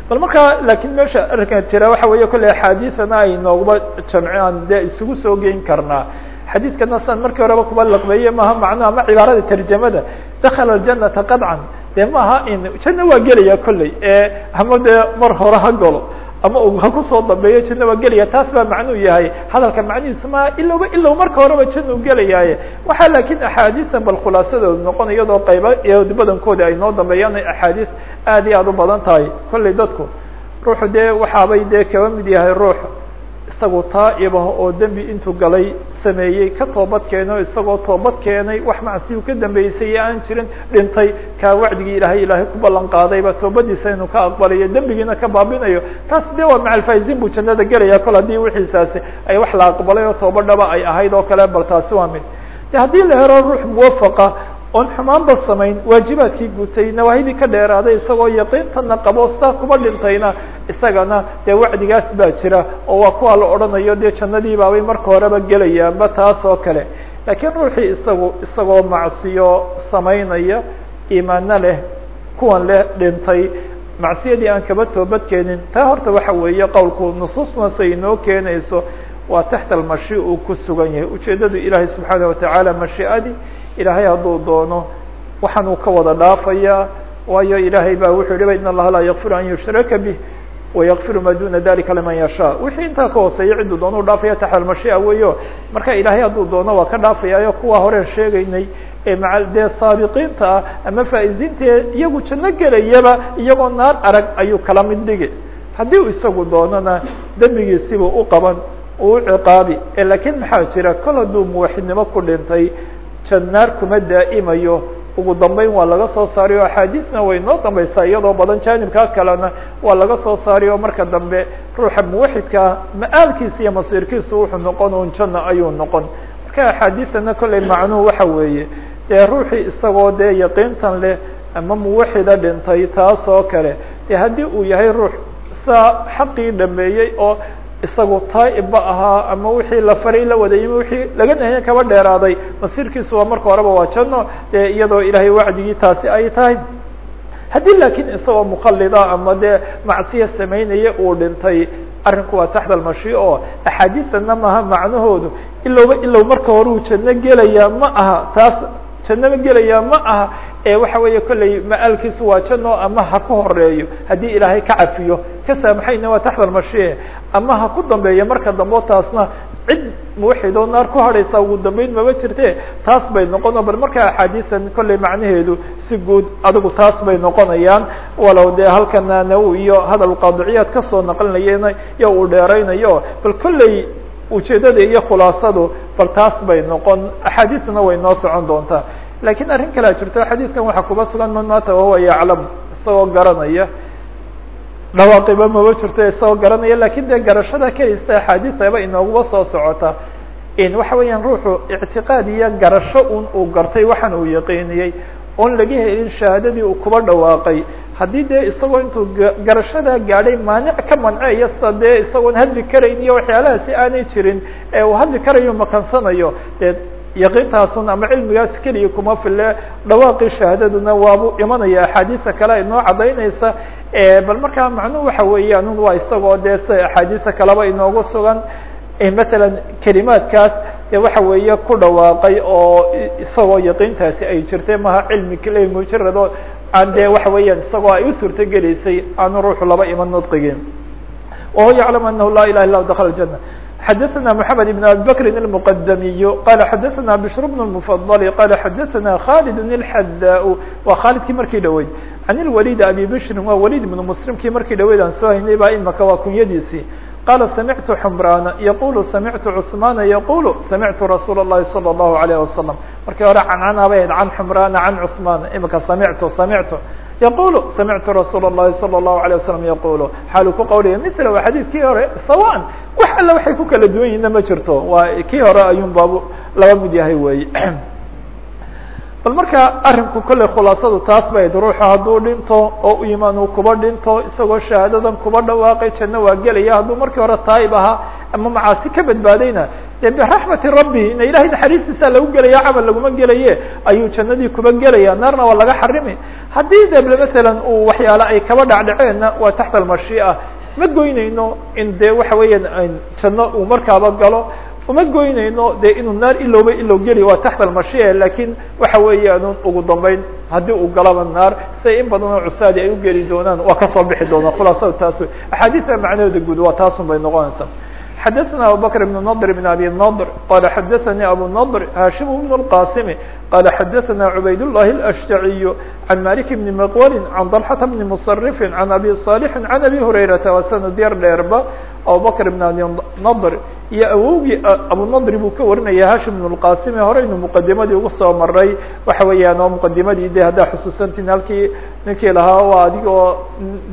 Bal markaa laakiin meesha arrinkan jira waxa weeye kolley axaadiisana ay noogaba jamcaan dee isugu soo geyn karnaa xadiiskana san markii horeba kuba laqbeeye maha macno ama cibaarada tarjamada. Dakala aljanata qadcan. Dee maaha in janno waa gelaya kolley ama dee mar hore ha galo ama u ha ku soo dambeeyo janno waa gelaya taas baa macnuu yahay. Hadalka macnihiisu ma ilowba ilow marka horeba janna u gelayaaye. Waxaa laakiin axaadiistan bal khulaasadooda noqon iyadoo qayba badankooda ay noo dambeeyaan axaadiis aad iyo aad u badan tahay. Kolley dadku ruuxu dee waxaabay dee kaba mid yahay ruux isagu taa'ibah oo dembi intuu galay sameeyey ka toobad keeno isagoo toobad keenay wax macsiyu ka dambeysay iyo aan jirin dhintay kaa wacdigii ilaahay ilaahay ku ballan qaadayba inuu ka aqbalayo dembigiina ka baabinayo. Taas de waa macalfaa'iziin buu jannada gelaya kol haddii wixiisaasi ay wax la aqbalay oo toobadhaba ay ahayd oo kale bal taasi waa mid. De la helo ruux muwafaqa oon xumaanba samayn waajibaadkii gutay nawaahidii ka dheeraaday isagoo yaqiintana qabo saa kuba dhintayna isagana dee wacdigaas baa jira oo waa kuwa la odhanayo dee jannadii baabay marka horeba gelayaanba taas oo kale. Laakiin ruuxii isagu isagoo macsiyo samaynaya imaano leh kuwan leh dhintay. Macsiyadii aan kaba toobad keenin taa horta waxa weeye qowlku nusuusna say inoo keenayso waa taxta almashi uu ku sugan yahay. Ujeedadu ilaahay subxaana watacaala mashii'adii ilaahay hadduu doono waxaanuu ka wada dhaafaya. Waayo ilaahay baa wuxuu yihi in allaha laa yakfiru an yushraka bih wayakfiru ma duna dalika liman yashaa. Wixii intaa ka hooseeya ciduu doono u dhaafaya taxta almashia weyo marka ilaahay hadduu doono waa ka dhaafayaayo. Kuwa horeen sheegaynay ee maa dee saabiqiinta ah ama faa'iziintae iyagu janno gelayaba iyagoo naar arag ayuu kala mid dhigi. Haddii u isagu doonona dembigiisibuu u qaban uu u ciqaabi. Lakiin maxaa jira? Kol hadduu muwaxidnimo ku dhintay jannaar kuma daa'imayo. Ugu dambeyn waa laga soo saariy o axaadiisna way noo dambaysaa iyadoo badan jaanibkaa kalena waa laga soo saariy marka dambe ruuxa muwaxidkaa ma-aalkiisa iyo masiirkiisu wuxuu noqon un janna ayuu noqon. Marka axaadiisana kolley macnuhu waxa weeye dee ruuxii isagoo dee yaqiintan leh ama muwaxida dhintay taas oo kale. Dee haddii uu yahay ruux saa xaqii dhameeyey oo isagu taa'ibba ahaa ama wixii la faray la wada yimi wixii laga nahya kaba dheeraaday. Masiirkiisu waa marka horeba waa janno dee iyadoo ilaahay wacdigii taasi ay tahay. Haddii laakiin isagoo muqalida ama dee macsiya samaynaya uu dhintay arrinku waa taxta almashi o axaadiisana maaha macnahoodu. Ilowba ilow marka hore uu janno gelayaa ma aha taas jannaba gelayaa ma aha ee waxa weeye kolley ma-aalkiisu waa janno ama ha ku horeeyo haddii ilaahay ka cafiyo ka saamaxayna waa taxta almashi ama ha ku dambeeyo marka dambo taasna cid muwaxidoo naar ku hadhaysa ugu dambeyn maba jirte taas bay noqono bal marka axaadiisan kolley macnaheedu si guud adigu taas bay noqonayaan. Walow dee halkana naw iyo hadal qaadiciyaad ka soo naqlinayana iyo uu dheeraynayo bal kolley ujeedada iyo khulaasadu bal taas bay noqon axaadiisna way noo socon doontaa. Lakiin arrin kalea jirto xadiidkan waxaa kuba sugan man maata wahuwa yaclam isagoo garanaya dhawaaqiba maba jirto isagoo garanaya laakiin dee garashada kelisa axaadiisaba inooguba soo socota. Waxa weeyaan ruuxu ictiqaad iyo garasho un uu gartay waxaan uu yaqiiniyey. Oon laga helin shahaadadii uu kuba dhawaaqay. Haddii dee isagoo intuu garashadaa gaadhay maanic ka manceeya sida dee isagoon hadli karayn iyo waxyaalahaasi aanay jirin ee uu hadli karayo makansanayo dee yaqiintaasun ama cilmigaas keliya kuma file dhawaaqii shahaadaduna waabuu imanaya. Axaadiisa kale ay noo cadaynaysa bal markaa macnuhu waxa weeyaan un waa isagoo dee sida axaadiisa kaleba inoogu sugan. Matalan kelimaadkaas de waxa weeye ku dhawaaqay oo isagoo yaqiintaasi ay jirtay maha cilmi kale mujarado aan dee waxa weeyaan isagoo ay u suurto gelaysay aanu ruuxu laba iman nudqigin wahuwa yaclam anahu laa ilaha illa dakla ljana xadaثna mحamed بn abi bakri الmqdamiy qala xadaثna bshr bn الmfضl qala xadaثna khalid الxada waa khaalidkii markii dhaweyd can اlwalid abi bshrin waa walid ibn mslimkii markii dhaweyd aan soo haynay baa imaka waa kunyadiisii qala samictu xmrana yaqulu samictu cثmana yaqulu samictu rasuul الlahi salى الlahu عalيه wasalam markii hore cancana bay ahayd can xmrana can cثman imika samictu samictu yaqulu samictu rasuul الlahi salى الlahu عalيه wasalam yaqulu xaalu ku qawlaya mila waa xadiidkii hore sawan wax alla waxay ku kala duwan yihinna ma jirto waa kii hore ayuun baabu laba mid yahay weeye bal marka arinku kolley khulaasadu taas bayd ruuxu hadduu dhinto oo imaan uu kuba dhinto isagoo shahaadadan kuba dhawaaqay janno waa gelaya hadduu markii hore taayib ahaa ama macaasi ka badbaadayna dee biraxmati rabbi ina ilahay naxariistiisa lagu gelaya camal laguma gelaye ayuu jannadii kuba gelaya naarna waa laga xarimi. Haddii deble matalan uu waxyaale ay kaba dhacdhaceenna waa taxta almashii'a. Ma goynayno in dee waxa weeyaan janno uu markaaba galo. Uma goynayno de inuu naar ilowba ilow geli waa taxta almashii'a laakiin waxa weeyaan ugu dambeyn haddii uu galaba naar siay in badan oo cusaadi ay u geli doonaan waa ka soo bixi doonaa khulaasada taas wey axaadiista macnaheeda guud waa taasun bay noqonaysaa xadaثna abubakr بn نضr بn abi نضr qala xadaثnي abu نضr hashim بن الqasim qala xadaثna cubayd الlahi الأshtaciy عan malik بn mqwal عan طلxة بn mصrف عan abi صالح عan abi hurayrata waa sanad yar dheerba abubakr بn abi نضr iyo awowgii abu نضr buu ka warinaya hashim بن الqasim horeynu mqadimadii ugu soo maray waxa weeyaan oo mqadimadii de haddaa xusuusantin halkii ninkii lahaa waa adigoo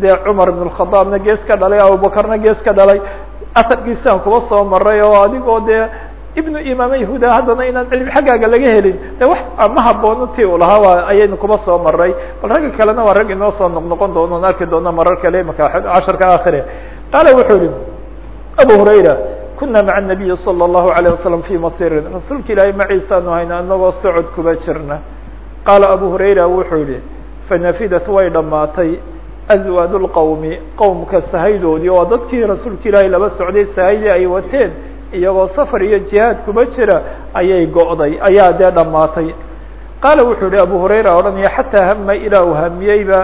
de cmar بن الخaطاabna gees ka dhalay abubakrna gees ka dhalay asalkiisaan kuba soo maray oo adigoo dee ibnu imaama yahuuda haddana inaan cilmi xaggaaga laga helin de wax ma haboono ti u lahaa waa ayaynu kuba soo maray bal ragga kalena waa rag inoo soo noqnoqon doono on arki doona marar kale imaka casharka akhire qaala wuxuu yihi abu hurayra kuna maca الnabiyi salى الlahu عalيه wasalam fi masirin rasuulka ilaahay maciisaanu hayna anagoo socod kuba jirna qaala abu hurayra wuxuu yihi fanafidat way dhamaatay azwaad lqowmi qowmka sahaydoodii oo dadkii rasuulka ilaahay laba socday sahaydii ay wateen iyagoo safar iyo jihaad kuba jira ayay go'day ayaa dee dhammaatay qaala wuxuu yihi abu hurayra odhanaya xataa hama ilaa uu hamiyeyba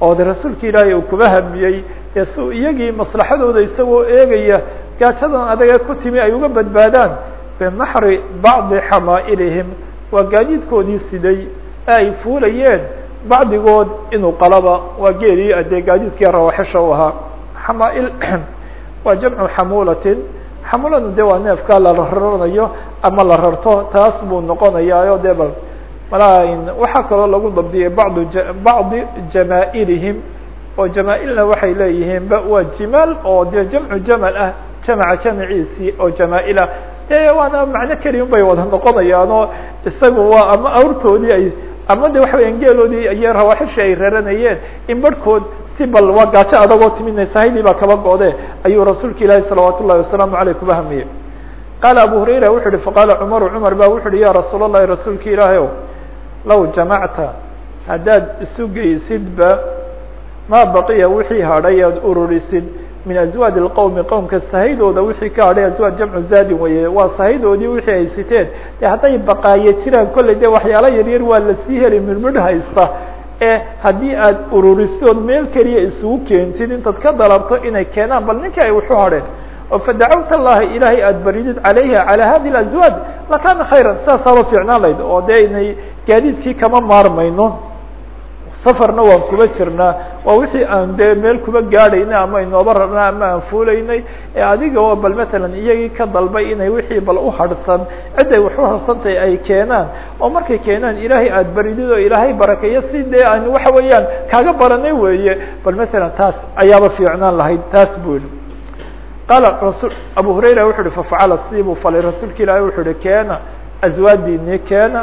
oo de rasuulka ilaahay uu kuba hamiyey ee iyagii maslaxadooda isagoo eegaya gaajadan adaga ku timi ay uga badbaadaan binaxri bacdi xamaa'ilihim waa gaadiidkoodii siday ee ay fuulayeen bacdigood inuu qalaba waa geelii adee gaadiidkii rawaxisha u ahaa. Xamaail [clears throat] waa jamcu xamulatin xamuladu de waa neefkaa la raranayo ama la rarto taas buu noqonayaa o de bal. Malaa waxaa kaloo lagu dabdiyay bacdu bacdi jamaailihim oo jamaailna waxay leeyihiin ba waa jimaal oo de jamcu jamal ah jamaca jamaciisii oo jamaail ah e waana macno keliya bay wada noqonayaan oo isagu waa ama awrtoodii ay ama de waxa weya geeloodii iyo rawaxishii ay raranayeen in barhkood si bal waa gaajo adagoo timina sahaydii baa kaba goode ayuu rasuulka ilaahi salawaat ullahi wasalaamu aleyh kuba hamiyey qaala abu hurayra wuxu uhi faqaala cumaru cumar ba wuxu uhi ya rasuul allahi rasuulka ilaahay o law jamacta haddaad isu geysidba maa baqiya wixii hadhay aad ururisid min azwaaj اlqowmi qowmka sahaydooda wixii ka hadhay azwaaj jamcu zaadin weye waa sahaydoodii wixii ay siteen de hadday baqaaye jiraan kolley de waxyaala yaryar waa la sii heli midmidh haysta. Ee haddii aad ururisood meel keliya isugu keentid intaad ka dalabto inay keenaan bal ninkii ay wuxu hadheen oo fadacawta allaha ilaahay aada baridid calayha calaa hadi azwaaj lakaana khayran. Saasaaba fiicnaan layd oo dee inay gaadiidkii kama maarmayno safarna waan kuba jirnaa waa wixii aan dee meel kuba gaadhaynay ama inooba rabnaa ama aan fuulaynay ee adiga oo bal matalan iyagii ka dalbay inay wixii bal uhadhsan cid ay wax uhadhsantahay ay keenaan. Oo markay keenaan ilaahay aada baridid oo ilaahay barakeeyo si dee aan waxa weeyaan kaaga baranay weeye? Bal matalan taas ayaaba fiicnaan lahayd taas buu yihi qaala rasul abu hurayra wuxu uhi fafacala sidii buu falay rasuulka ilaahay wuxuu uhi keena aswaadiini keena.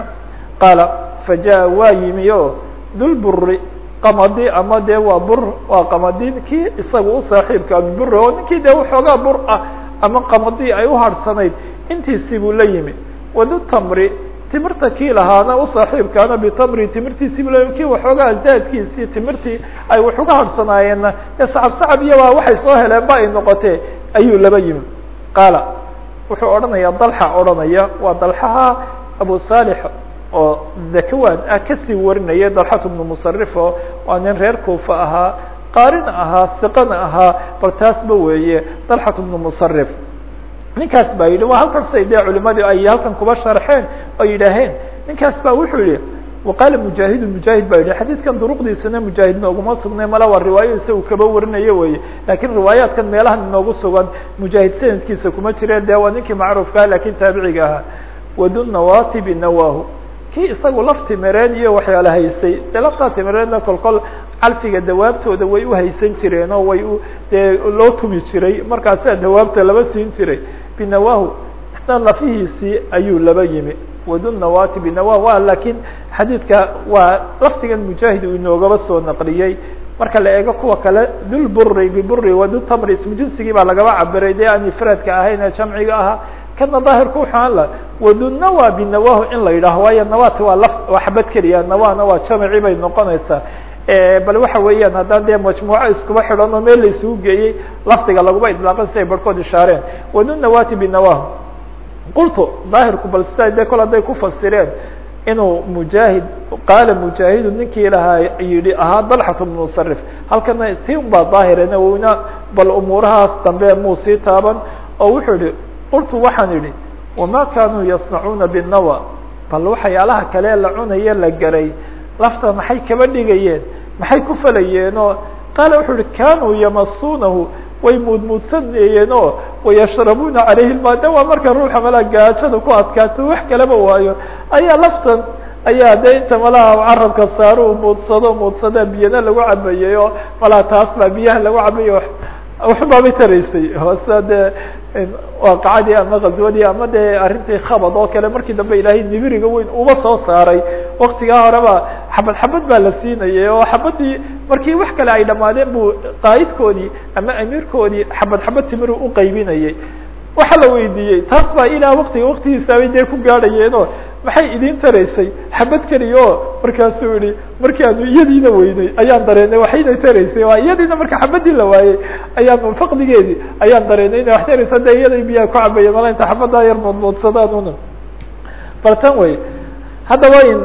Qaala fajaءa waa yimi o dulburi qamadi ama dee waa bur waa qamadi. Kii isaga u saaxiibka bur oo ninkii dee waxoogaa bur ah ama qamadi ay uhadhsanayd intiisii buu la yimi. Wadu tamri timirta kii lahaana u saaxiibkaana bitamri timirtiisii buu la yimi. Kii waxoogaa zaadkiisii timirtii ay wax uga hadhsanaayeenna ee sacab sacab iyo waa waxay soo heleen ba ay noqotee ayuu laba yimi. Qaala wuxuu odhanaya dalxa odhanaya waa dalxaha abu saalix oo zakawan ah ka sii warinaya dalxatu bnu musarifo waa nin reer kuufa ahaa qaarina ahaa siqana ahaa bal taasba weeye dalxatu bnu musarif ninkaas baa yidhi waa halkan say dee culimadii ay halkan kuba sharxeen oo yidhaaheen ninkaas ba wuxuu yihi waqaala mujaahidu mujaahid ba yidhi xadiidkan duruqdiisana mujaahid nooguma sugnay mala waa riwaayo isagu kaba warinayo weye laakiin riwaayaatkan meelahan inoogu sugan mujaahid sanadkiisa kuma jireen de waa ninkii macruufkaha laakiin taabiciga ahaa. Wadu nawati binawahu kii isagu laf timireen iyo waxyaala haysay. Dee laftaa timireedna kol kol calfiga dawaabtooda way uhaysan jireen oo way u dee loo tumi jiray. Markaasaa dawaabta laba siin jiray. Binawahu isna lafihiisii ayuu laba yimi. Wadu nawati binawahu wa laakiin xadiidka waa lafdigan mujaahid uu inoogaba soo naqliyey. Marka la eego kuwa kale dul buri biburi wadu tamri ismu jinsigii baa lagaba cabiray dee aan ifraadka ahayn ee jamciga ahaa kana daahirku waxaan la wadunawa binawahu in la yidhaaho waayo nawati waa laf waa xabad keliya nawahna waa jamaci bay noqonaysaa. Bal waxa weeyaan haddaan dee majmuuco iskuba xidhan oo meel la geeyey lafdiga laguma idlaaqan si ay barhkood ishaareen wadunawati binawahu qultu daahirku bal sidaa dee kol hadday ku fasireen inuu mujaahid qaala mujaahidu ninkii lahaa yihi ahaa dalxat musarif halkana ti un baa daahirena bal umuurahaas dambe muu sii taaban oo wuxuu yihi qultu waxaan idhi wama kanuu yasnacuuna binawa bal waxyaalaha kale la cunaye la garay. Lafta maxay kaba dhigayeen? Maxay ku falayeen oo qaala wuxuu yihi kanuu yamasuunahu way muudmuudsanayeen oo wayashrabuuna calayhi lmaada waa marka ruuxa malaa gaajada ku adkaato wax kalaba waayo. Ayaa laftan ayaa de inta malaha carabka saaro muudsado muudsada biyana lagu cabayay oo malaa taas baa biyaha lagu cabayo waxbaabay taraysay hoose dee waaqacadii ama khaswadii ama dee arrintii khabad oo kale markii dambe ilaahay nibiriga weyn uba soo saaray. Waktigaa horeba xabad xabad baa la siinayay oo xabadii markii wax kale ay dhamaadeen buu qaa'idkoodii ama amiirkoodii xabad xabad timiru uqaybinayay waxa la weydiiyey taas baa ilaa waktiga waktigiisaabay dee ku gaadhayeenoo maxay idin taraysay? Xabad keliya o markaasuu yihi markii aanu iyadiina weynay ayaan dareenay waxayna taraysay waa iyadiina marka xabadii la waayey ayaanu faqdigeedii ayaan dareenay ina wax taraysa de iyaday biyaa ku cabaya mala inta xabadaa yar moodmoodsadaan una bal tan wey haddaba in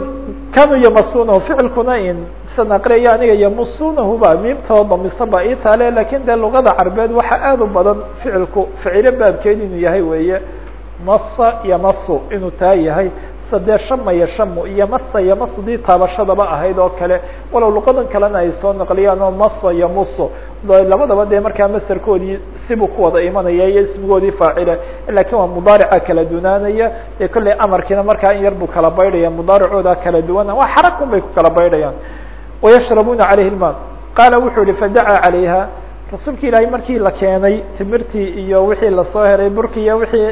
kanuu yamasunahu ficilkuna in san aqriya aniga yamusunahu ba miimtao damisan ba ii taale laakiin dee luqada carbeed waxa aad u badan ficilku ficilo baabkeed inuu yahay weeye. Masa yamasu inuu taa yahay. Dee shama yashamu iyo masa yamasdii taabashadaba ahayd oo kale walow luqadan kalena ay soo naqliyaan oo masa yamuso labadaba dee markaa masarkoodii sibuu ku wada imanaya iyo ismigoodii faacile. Lakin waa mudaarica kala dunaanaya. Dee kolley amarkiina markaa in yar buu kala baydhaya mudaaricooda kala duwana waa xarakun bay ku kala baydhayaan wayashrabuna calayhi lma qaala wuxuu yihi fadacaa calayha rasuulka ilaahay markii la keenay timirtii iyo wixii la soo heray burki iyo wixii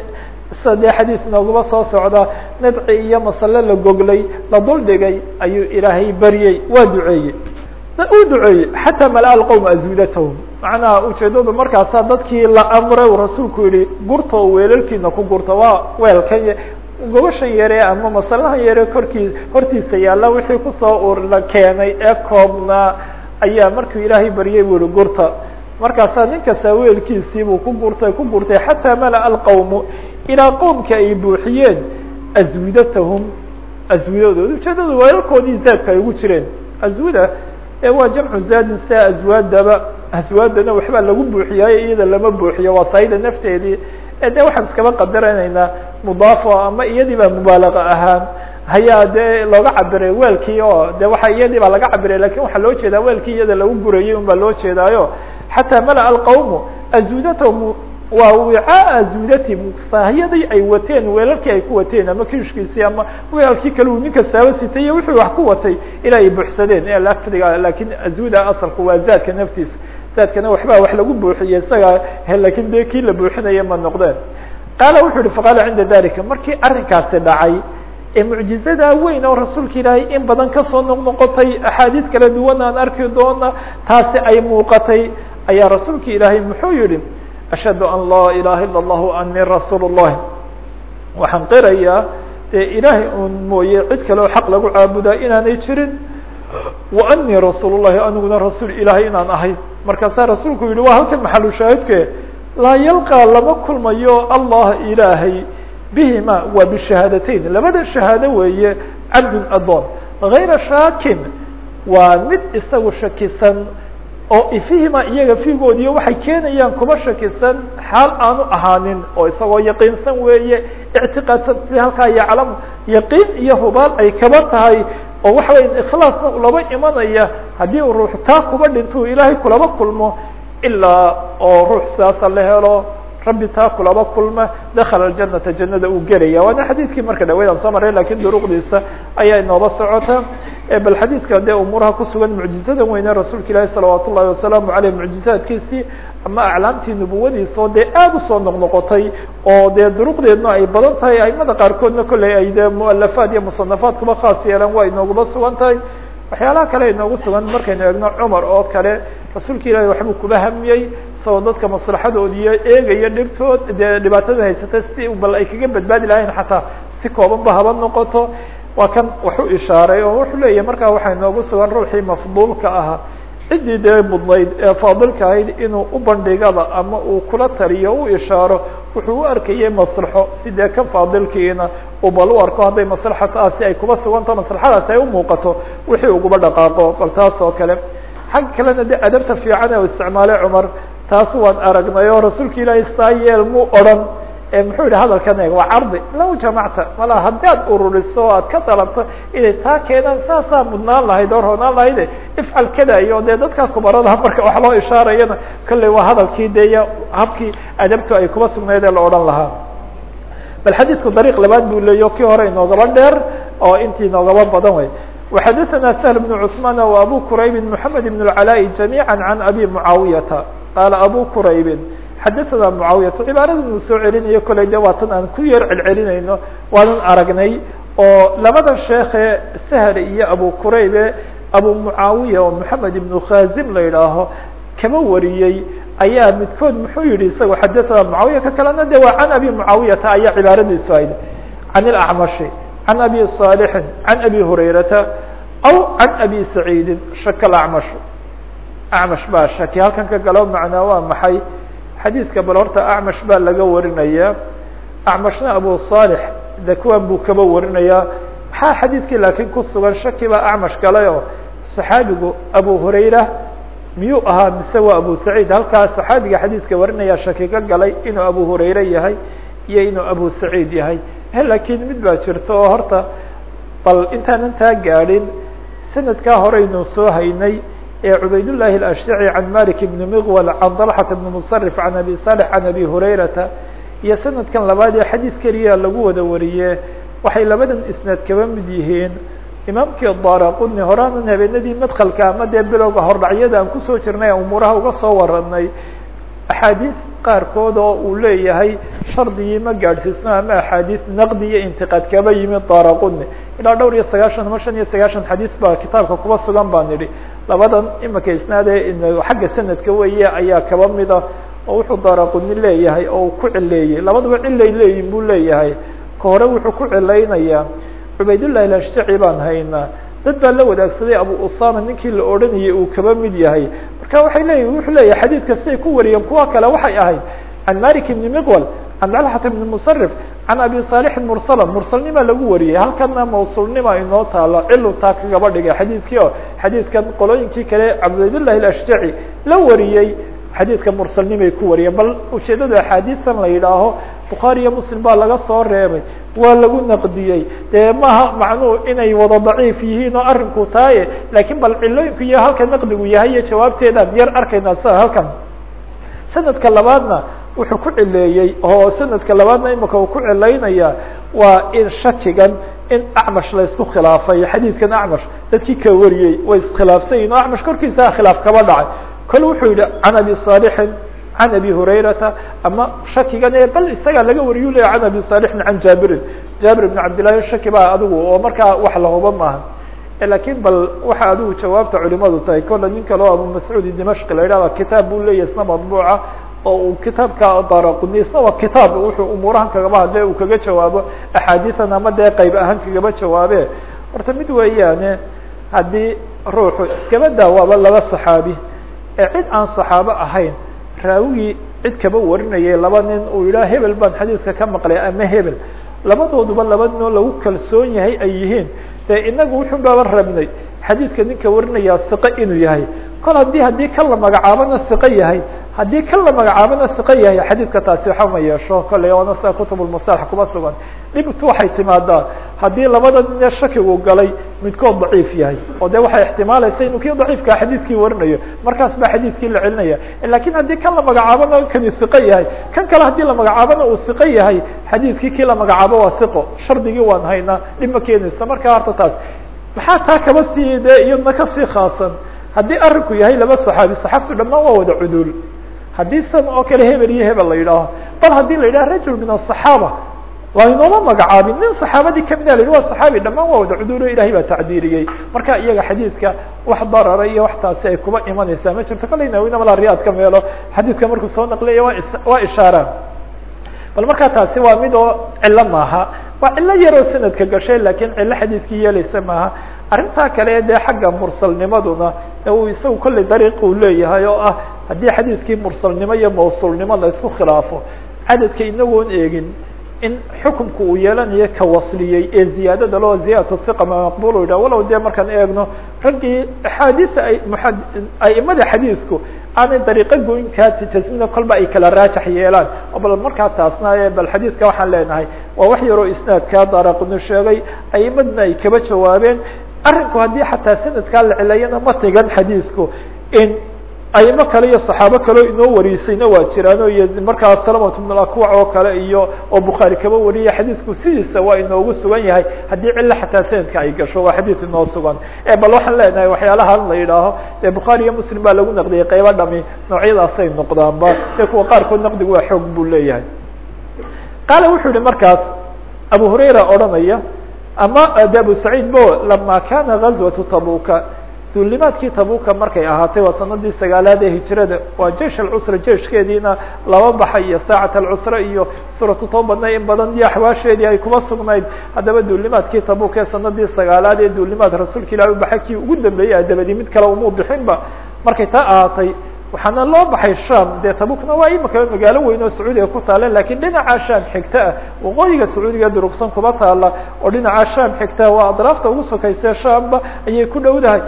sida dee xadiis nooguma soo socda nadci iyo masale la goglay la dul dhigay ayuu ilaahay baryey waa duceeyey uu duceeyey xataa malaa alqowm aswidatahum macnaha ujeedadu markaasaa dadkii la amray rasuulku yihi gurta oo weelalkiina ku gurta waa weelkan gobashan yare ama masalahan yare korkii hortiisa yaalla wixii ku soo urla keenay ee koobnaa ayaa markuu ilaahay baryey bu yihi gurta markaasaa nin kasta weelkiisiibuu ku gurtay ku gurtay xataa malaa alqowmu ilaa qoomka ay buuxiyeen aswidatahum aswidadooda ujeedada weelalkoodii zaadka ay ugu jireen. Aswida ee waa jamcu zaadin sia aswaadaba aswaadana waxbaa lagu buuxiyaayo iyada lama buuxiyo waa saayida nafteedii de waxaan iskaba qadaranaynaa mudaafo ama iyadii baa mubaalaqa ahaan. Ayaa dee looga cabiray weelkii oo de waxa iyadii baa laga cabiray laakiin waxaa loo jeedaa weelkii iyada lagu gurayay un loo jeedaayo. Xataa mala alqawmu azuudatahum waa wicaa zuudatihim saahiyadii ay wateen weelalkii ay ku wateen ama kishkiisii ama weelkii kale uu nin kastaaba sitay iyo wixii wax ku watay ilaa ay buuxsadeen. Ee lafdiga laakiin azuuda asalku waa zaadka naftiisa zaadkana waxbaa wax lagu buuxiye isaga laakiin de kii la buuxinaya ma noqdeen. Qaala wuxuu yihi faqaala cinda dalika markii arrinkaasi dhacay ee mucjizada weyn oo rasuulka ilaahay in badan ka soo noqnoqotay axaadiis kala duwan aan arki doona taasi ay muuqatay ayaa rasuulka ilaahay muxuu yihi ashhadu an laa ilaha ila allahu ani rasuul اllahi waxaan qirayaa dee ilaahay un mooye cid kale oo xaq lagu caabudaa inaanay jirin wa anii rasuul aniguna rasuul ilaahay inaan ahay markaasaa rasuulku yihi waa halkan maxalu shaahidke? Laa yalqى lama kulmayo allah ilaahay bihima waa bishahaadateyn. Labada shahaado weeye cabdun adoon غayra shaakin waa mid isagu shakisan oo ifihima iyaga figoodiyo waxay keenayaan kuba shakisan xaal aanu ahaanin oo isagoo yaqiinsan weeye ictiqaadsan si halkaa yaclam yaqiin iyo hubaal ay kaba tahay oo waxa weya ikhlaasna laba imanaya haddii uu ruux taa kuba dhinto ilaahay kulaba kulmo ilaa oo ruux sidaasa la helo rabbi taa kulaba kulma dakala aljanata jannada uu gelaya waana xadiidkii marka dhaweyd aan soo maray laakiin duruqdiisa ayaa inooba socota bal xadiidka dee umuuraha kusugan mucjizada weyne rasuulka ilaahi salawaat ullahi wasalaamu aleyh mucjizaadkiisii ama aclaamtii nubuwadiisa oo dee aada u soo noqnoqotay oo dee duruqdeedna ay badan tahay aimada qaarkoodna kolley ay dee mualafaad iyo musanafaad kuba khaas yeelaan waa inooguba sugan tahay. Waxyaalaha kale inoogu sugan markaynu eegno cumar oo kale rasuulka ilahi waxbuu kuba hamiyey isagoo dadka maslaxadoodiiyo eegaya dhibtood dee dhibaatada haysata si bal ay kaga badbaadi lahayn xataa si koobanba haba noqoto. Waa kan wax u ishaaray oo wuxuu leeyahy markaa waxaa inoogu sugan ruuxii mafduulka ahaa ciddii dee mudnayd ee faadilka ahayd inuu u bandhigaba ama uu kula taliyo u ishaaro wuxuu u arkayay maslaxo. Si dee ka faadilkiina uu bal u arko hadday maslaxataasi ay kuba suganto maslaxadaasi ay umuuqato wixii uguba dhaqaaqo. Bal taas oo kale xagga kalena de adabta fiican ee u isticmaalay cumar taas waan aragnay oo rasuulka ilaahay saa yeel mu odhan muxuu yihi hadalkan eeg waa cardi law jamacta mala haddaad ururiso o aad ka dalabto inay taa keenaan saasaa mudnaan lahayd oo roonaan lahayde ifcal kada iyo dee dadka kubarada marka wax loo ishaarayana kolley waa hadalkii de iyo habkii adabtu ay kuba sugnayd ee la odhan lahaa bal xadiidku dariiq labaad buu leeyo kii hore inoogaba dheer oo intii inoogaba badan wey وxadثna سهل بن cثمان وأbو كرayب محمد بن العلاء جميعا عن أbي معاaويةa qال أbو كرayب xadثna معاaوية cباarada nu soo celinayo koley de waa tan aan ku yar celcelinayno waanan aragnay oo labada sheeke سهل iyo أbو كرaybe أbو معاaوية oo محمد بن khازim la idhaaho kaba wariyey ayaa midkood muxuu yihi isago xadثna معاaوية ka kalena de waa عن أbي معاaويةa ayaa cibaaradiisu ayd عن الأعمش عن أbي صالح عن أbي هريرةa أو عن أbي سعيidi shak الأعمش أعمش baa shaki halkan ka galo macnaa waa maxay xadiidka bal horta acmash baa laga warinaya. Acmashna abu saalix de kuwan buu kaba warinayaa maxaa xadiidkii laakiin ku sugan? Shaki baa acmash gale oo saxaabigu abu hurayra miyuu ahaa? Mise waa abu saciid? Halkaa saxaabiga xadiidka warinaya shaki ka galay inuu abu hurayre yahay iyo inuu abu saciid yahay. Laakiin mid baa jirta oo horta bal intaanan taa gaadhin sanadkaa horeynu soo haynay ee cubaydاللahi الأشhعي عan malik بن مغول عan طلحة بن مصرف عan أbي صالح عan أbي هريرةa iyo sanadkan labaad ee xadiis keliya lagu wada wariye waxay labadan isnaad kaba mid yihiin imaamkii daraquni horaanan habeenadii madklka ama dee bilowga hordhacyada aan kusoo jirnay umuuraha uga soo waranay axaadiis qaarkood oo uu leeyahay shardigii ma gaadhsiisno ama axaadiis naqdi iyo intiqaad kaba yimid daraquni ilaa dhowr iyo sagaashan ama shan iyo sagaashan xadiis baa kitaabka kuba sugan baan idhi labadan imika isnaade xagga sanadka weeye ayaa kaba mida oo wuxuu daraquni leeyahay oo uu ku cileeyey labadaba cilay leeyihiin buu leeyahay. Ka hore wuxuu ku cilaynayaa cubaydullahi lashtaci baan haynaa dad baa la wadaagsaday abu usama ninkii la odhanayay uu kaba mid yahay. Marka waxay leeyihiin wuxuu leeyahay xadiidka siday ku wariyeen kuwa kale waxay ahayd can malik ibni miqwal can dalxata ibni musarif can abi saalixin mursala mursalnima lagu wariyey halkana mawsuulnima inoo taalo cilu taa kagaba dhigay xadiidkii oo xadiidkan qolooyinkii kale cabdillah ashjaci la wariyey xadiidka mursalnimay ku wariyeen bal ujeedada axaadiistan la yidhaaho bukhaari iyo muslim baa laga soo reebay waa lagu naqdiyey dee maaha macnuhu inay wada daciif yihiin oo arrinku taaye lakiin bal cilooyinku iyo halka naqdigu yahay iyo jawaabteedaan yar arkayna sida halkan sanadka labaadna wuxuu ku cileeyey oo sanadka labaadna imika uu ku cilaynaya waa in shakigan in acmash la isku khilaafay xadiidkan acmash dadkii ka wariyey way iskhilaafsan yihiin o acmash korkiisa khilaaf kaba dhacay. Kol wuxuu yihi can abi saalixin can abi hurayrata ama shakigan ee bal isagaa laga wariyu leya can abi saalixin can jaabirin. Jaabir ibn cabdillahi shaki baa adigu oo markaa wax lahuba maaha laakiin bal waxa adigu jawaabta culimadu tahay kolle nin kale abu mascuudi dimashqi la yidhahda kitaab buu leeyahy isna madbuuca oo uu kitaabka daraquni waa kitaab wuxuu umuurahan kagaba hadle uu kaga jawaabo axaadiian ama dee qayb ahaan kagaba jawaabe horta mid weeyaane haddii ruuxu iskaba daawaaba laba saxaabi ee cid aan saxaabo ahayn raawigii cid kaba warinayay laba nin uu yidhaha hebel baan xadiidka ka maqlay ama hebel. Labadooduba laba nin oo lagu kalsoon yahay ay yihiin. Dee inagu wuxun baaba rabnay xadiidka ninka warinayaa siqo inuu yahay. Kol haddii haddii kan la magacaabona siqo yahay haddii kan la magacaabona siqo yahay xadiidka taasi waxa ma yeesho kolley waana sida kutubulmasalax kuma sugan. Dhibtu waxay timaadaa haddii labada nin shakigu galay midkood daciif yahay. Oo de waxay ixtimaalaysa inuu kii daciifkaa xadiidkii warinayo markaas baa xadiidkii la celinaya. Lakin haddii kan la magacaabona kani siqo yahay kan kale haddii la magacaabona uu siqo yahay xadiidkii kii la magacaabo waa siqo. Shardigii waan haynaa dhib ma keenaysa. Marka horta taas maxaa taa kaba sii de iyadna ka sii khaasan? Haddii arinku yahay laba saxaabi saxaabtu dhamaan waa wada cuduul haddii san oo kale hebel iyo hebel la yidhaaho. Bal haddii la yidhaha rajul min asaxaaba laynooma magacaabin. Nin saxaabadii kamida la yidhi wa saxaabi dhamaan waa wada cuduulo ilahay baa tacdiiriyey marka iyaga xadiidka wax darara iyo wax taasi ay kuba imanaysaa. Ma jirto kolley nawina malaa riyaad ka meelo. Xadiidka markuu soo naqliya waa waa ishaaraan. Bal markaa taasi waa mid oo cilo maaha. Waa cilo yaroo sanadka gashay laakiin cilo xadiidkii yeelaysa maaha. Arrintaa kale dee xagga mursalnimaduna uu isagu kolley dariiq uu leeyahay oo ah haddii xadiidkii mursalnimo iyo mawsuulnimo la isku khilaafo cadadka inagoon eegin in xukumku uu yeelanayo ka wasliyey ee ziyaadada loo ziyadatu hiqa ma maqbul yidhah walow dee markaan eegno raggii axaadiisa ay mua aimada xadiisku aanay dariiqo goynkaasi jasmina kolba ay kala raajax yeelaan. Bal markaa taasna bal xadiidka waxaan leenahay waa wax yaroo isnaadkaa daraqnu sheegay aimadna ay kaba jawaabeen. Arrinku haddii xataa sanadkaa la cilayana ma tigan xadiisku in aimo kale iyo saxaabo kaleo inoo wariisayna waa jiraan iyo markaa salamat bn akwac oo kale iyo oo bukhaari kaba wariya xadiidku sidiisa waa inoogu sugan yahay. Haddii cilo xataa sanadka ay gasho waa xadiid inoo sugan. Bal waxaan leenahay waxyaalahan la yidhaaho dee bukhaari iyo muslim baa lagu naqdiyay qaybo dhami noocyadaasay noqdaanba dee kuwa qaarkood naqdigu waa xoog buu leeyahay. Qaala wuxuu yihi markaas abu hurayra odhanaya ama de abu saciid bo lama kana gazwatu tabuka duulimaadkii tabuka markay ahaatay waa sanadii sagaalaad ee hijrada waa jeish alcusra jeishkeediina laba baxay iyo saacat alcusra iyo suuratu tobadna in badan iyo axwaasheedii ay kuma sugnayd. Haddaba duulimaadkii tabuk ee sanadii sagaalaad ee duulimaad rasuulka ilahi u baxay kii ugu dambeeyey a dabadi mid kale umuu bixinba markay taa ahaatay waxaana loo baxay sham dee tabukna waa imika magaalo weyn oo sacuudiga ku taale laakiin dhinaca sham xigta ah waqooyiga sacuudiga durugsan kuma taala oo dhinaca sham xigta waa adraafta ugu sokayse shamba ayay ku dhowdahay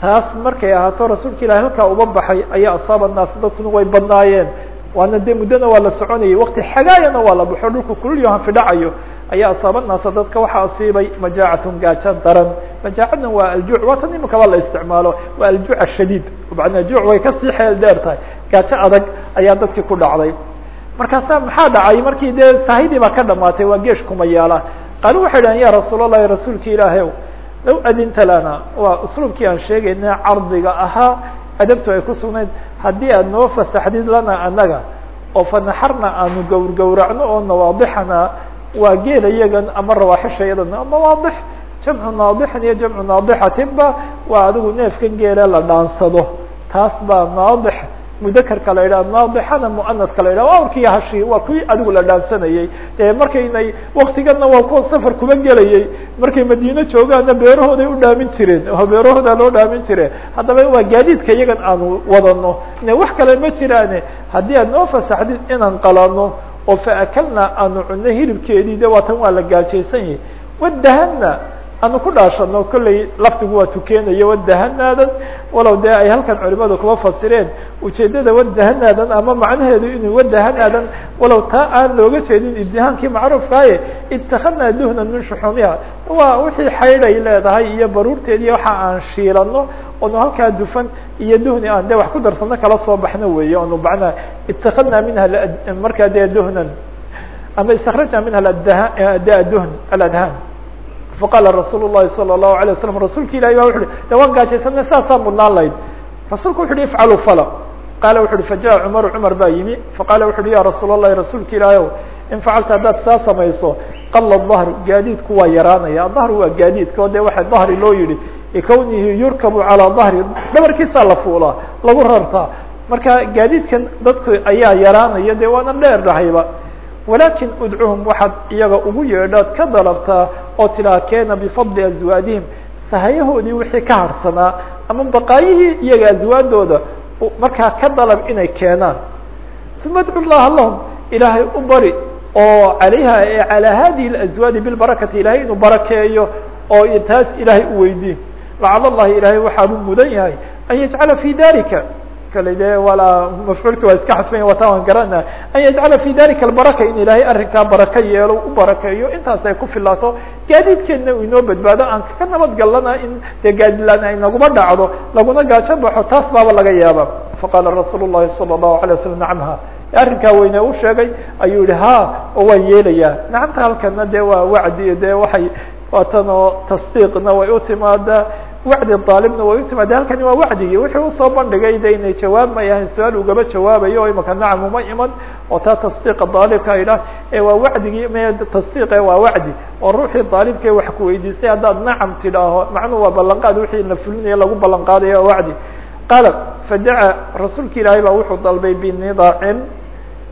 taas markay ahaato rasuulka ilahi halkaa uba baxay ayaa asaaba naas dadkuna way badnaayeen. Waana dee muddona waa la soconayay wakti xagaayana waa la baxo dhulku kululyo hanfidhacayo ayaa asaaba naasa dadka waxaa asiibay majaacatun gaajo daran. Majaacadna waa aljuuc waa tan imakaba la isticmaalo waa aljuuc shadiid bacdina juuc way ka sii xeel dheer tahay. Gaajo adag ayaa dadkii ku dhacday. Markaasa maxaa dhacay? Markii dee saahidii baa ka dhamaatay waa geesh kuma yaalla. Qaali waxay dhahan ya rasuul allahi rasuulka low adinta lana. Waa usluubkii aan sheegayna cardiga ahaa adabtu ay ku sugnayd haddii aad noo fasaxdid lana anaga oo fanaxarna aanu gawr gawracno oo nawaadixana waa geela yagan ama rawaaxisha yadana nawaadix jamcu naadixin iyo jamcu naadixatinba waa adigu neefkan geele la dhaansado. Taas baa naadix mudakerka la yidhaha naadixana muanaska la yidhah awrkii hashi waa kuwii adigu la dhaansanayey e markaynay waktigana waa kuwa safar kuma gelayey markay madiine joogaana beerahooday u dhaamin jireen oo beerahooda loo dhaamin jire haddaba waa gaadiidka iyagan aanu wadano ne wax kale ma jiraane. Haddii aad noo fasaxdid inaan qalano oo faakalna aanu cunno hilibkeedii de waa tan waa la gaajaysan yahi wadahana aanu ku dhaashano kolley laftigu waa tukeenayo wadahanaadan walow dee ay halkan culimadu kuma fasireen ujeedada wadahanaadan ama macnaheedu inuu wadahanaadan walow taa aan looga jeedin ibdihaankii macruufkaaye itakadnaa duhnan min shuxuumiha. Waa wixii xaydhay leedahay iyo baruurteedi waxa aan shiilano onu halkaa dufan iyo duhni aan de wax ku darsano kala soo baxno weeye onu macnaa itakadnaa minha markaa dee duhnan ama istakrajna minha duhn aladhaan faqaala rasuul الlahi salى الlahu عalيه waslm rasuulka ilahi ba wuxu uhi de waan gaajaysana saasaa mudnaan lahayd rasuulku wuxu uhi ifcalu fala qaala wuxu uhi fajaءa cumar cumar baa yimi faqala wuxu uhi ya rasuul الlahi rasuulka ilaahi ow in facalta haddaad saa samayso qala الظahr gaadiidku waa yaraanaya aلظahr waa gaadiidka o de waxa dahri loo yihi ikawnihi yurkabu calىa dahri dhabarkiisaa la fuulaa lagu rartaa marka gaadiidkan dadku ayaa yaraanaya de waana dheer dhahayba walakin udcuhum waxaad iyaga ugu yeedhaad ka dalabtaa oo tidaa keena bifadli azwaadihim sahayahoodii wixii ka harsanaa ama baqaayihii iyaga azwaadooda markaa ka dalab inay keenaan uma adcu llaha lahum ilaahay u bari oo alayha calaa hadihi اazwaadi bilbarakati ilahay inuu barakeeyo oo taas ilaahay u weydiin lacala llahi ilaahay waxaanu mudan yahay an yajcala fi dalika marka la yidhaha walaa mafcuulki waa iska xasfanya wataa garana. An yajcala fi dalika albaraka in ilaahay arrinkaa baraka yeelo u barakeeyo intaas ay ku filaato. Gaadiidkeenna uu inoo badbaado aan ka nabad galana in dee gaadilaan ay naguma dhacdo laguna gaajo baxo taas baaba laga yaaba faqaala rasuul llahi sala allahu alay waslam nacamha arrinkaa weyne u sheegay ayuu yihi ha oo waan yeelayaa. Nacamta halkana dee waa wacdi dee waay waatanoo tasdiiqna way utimaadaa wacdi aalibna way utimaada halkani waa wacdigii wuxuu u soo bandhigay de inay jawaab may ahayn su'aal ugaba jawaabayo o imaka nacam uma iman oo taa tasdiiqa daalibka ay dhah ee waa wacdigii tasdiiqe waa wacdi. Oo ruuxii daalibkae wax ku weydiisay haddaad nacam tidhaaho macnuhu waa ballanqaad wixii la fulinayo lagu ballan waa wacdi. Qaala fadaca rasuulka ilaahay baa wuxuu dalbay binidacin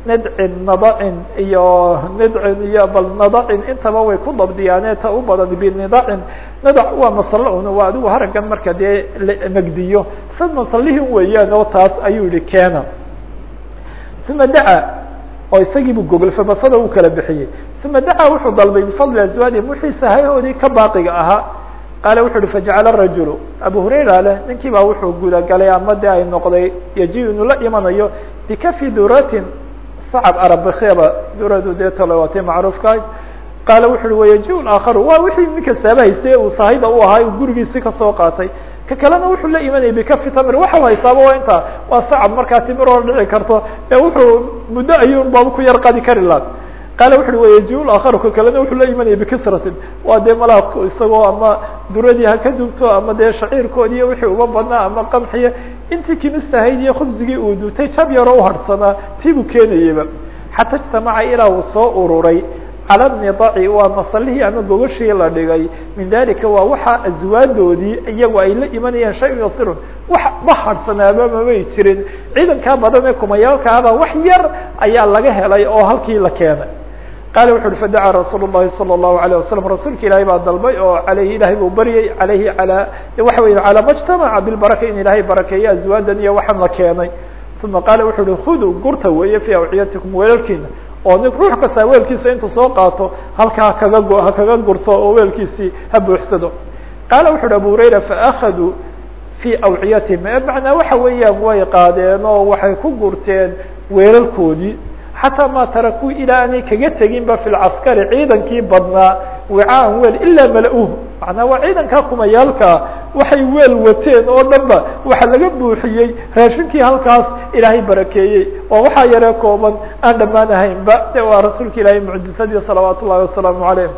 nidcin nadacin iyo nidcin iyo bal nadacin intaba way ku dabdiyaane ta u badan binidacin nadac waa masalo un waa adigu haragan marka dee la megdiyo sad masalihin weeyaan oo taas ayuu yihi keena. Uma daca oo isagiibu gogolfay masada uu kala bixiyey. Uma daca wuxuu dalbay bifadli azwaadihim wixii sahayahoodii ka baaqiga ahaa. Qaala wuxu uhi fajacala rajulu. Abu hurayra leh ninkii baa wuxuu gudagalay ama de ay noqday yaji inuu la imanayo bikafi duratin sacab arabakeba duradu dee talo waatay macruufkahay qaala wuxu uhi wayaji aakharu waa wixii ninka saabahayse uu sahayda u ahaa gurigiisi ka soo qaatay ka kalena wuxuu la imanayay bikafi tamir waxau haysaaba waa inta waa sacab markaa timir oo dhici karto ee wuxuu muddo ayuun ku yar qadi kari laha qaala wuxu uhi wayaji aakharu ka kalena wuxuu la imanayay bikisratin waa dee malaa isagoo ama duradii ha ka dugto ama dee shaciirkoodiiyo wixii uma badnaa ama qamxiya intii kimistahayd iyo khubsigii uu dutay jab yaroo uharsanaa tii buu keenayeyba xata ijtamaca ilaa uu soo ururay cala nidaci waa masalihii ama gogashii la dhigay. Min dalika waa waxa aswaadoodii iyagu ay la imanayeen shay yasirun wax ma harsanaaba mamay jirin. Ciidankaa badan ee kumayaalkaaba wax yar ayaa laga helay oo halkii la keenay qaala wuxu uhi fadaca rasuul الlahi salى الlahu عalيه wasalam rasuulka ilaahay baa dalbay oo aleyhi ilahay buu baryay aleyhi alaa waxa wey calaa ma jtamaca bilbaraka in ilaahay barakeeyo azwaadan iyo waxaan la keenay uma qaala wuxu uhi hudu gurta weeye fi awciyatikum weelalkiina oo nin ruux kasta weelkiisa intuu soo qaato halkaa hakaga ha kaga gurto oo weelkiisii ha buuxsado qaala wuxu uhi abu hurayra faakaduu fi awciyatihim macnaa waxa weeyaan way qaadeen oo waxay ku gurteen weelalkoodii xataa ma tarakuu ilaa aanay kaga teginba fi lcaskari ciidankii badnaa wicaan weel ilaa mala-uh macnaa waa ciidankaa kumayaalkaa waxay weel wateen oo dhan ba waxa laga buuxiyey raashinkii halkaas ilaahay barakeeyey oo waxaa yaree kooban aan dhammaan ahaynba de waa rasuulka ilaahay mucjisadii salawaat ullahi wasalaamu calayh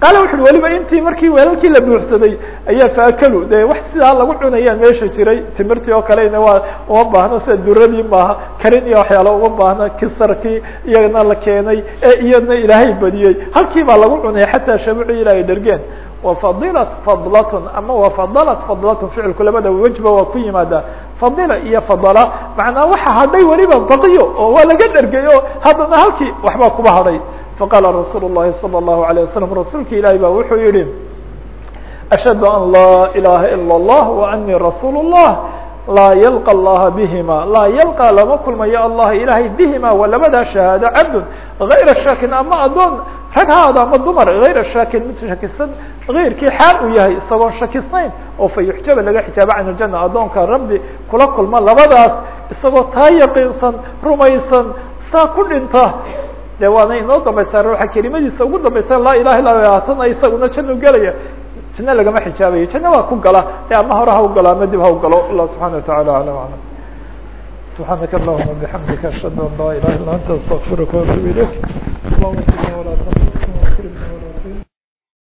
qaala wuxu uhi weliba intii markii weelalkii la buuxsaday ayaa faakalu. De wax sidaa lagu cunayaan meesha jiray timirtii oo kalena waa uma baahno sida duradii maaha karin iyo waxyaala uma baahno kisarkii iyagana la keenay ee iyadna ilaahay badiyey. Halkii baa lagu cunay xataa shabuuci ilaahay dhergeen wafadilat fadlatun ama wafadalat fadlatun ficilku labada wejba waa ku yimaada. Fadila iyo fadala macnaa waxa hadhay weliba baqiyo oo waa laga dhergay o haddana halkii waxbaa kuba hadhay faqaala rasuul الlahi salى الlahu عalيه wasalam rasuulka ilaahi ba wuxuu yihi ashhadu an laa ilaha ilا الlah وanii rasuul الlah laa yalqى اllaha bihima laa yalqى lama kulmayo allah ilahay bihima waa labadaa shahaado cabdun غayra shakin ama adoon rag ha aado ama dumar غayra shaakin mid shakisan غayrkii xaal uu yahay isagoon shakisnayn oo fa yuxjaba laga xijaaba can اljana addoonka rabbi kula kulma labadaas isagoo taa yaqiinsan rumaysan saa ku dhinta de waana inoo dambaysaa ruuxa kelimadiisa ugu dambaysa laa ilaha illa haatana isaguna jana gelaya janno lagama xijaabayo janno waa ku gala e ama hore ha u galo ama dib ha u galo allah subxana wataعala alam alam سبحانك اللهم وبحمدك أشهد أن لا إله إلا أنت أستغفرك وأتوب إليك اللهم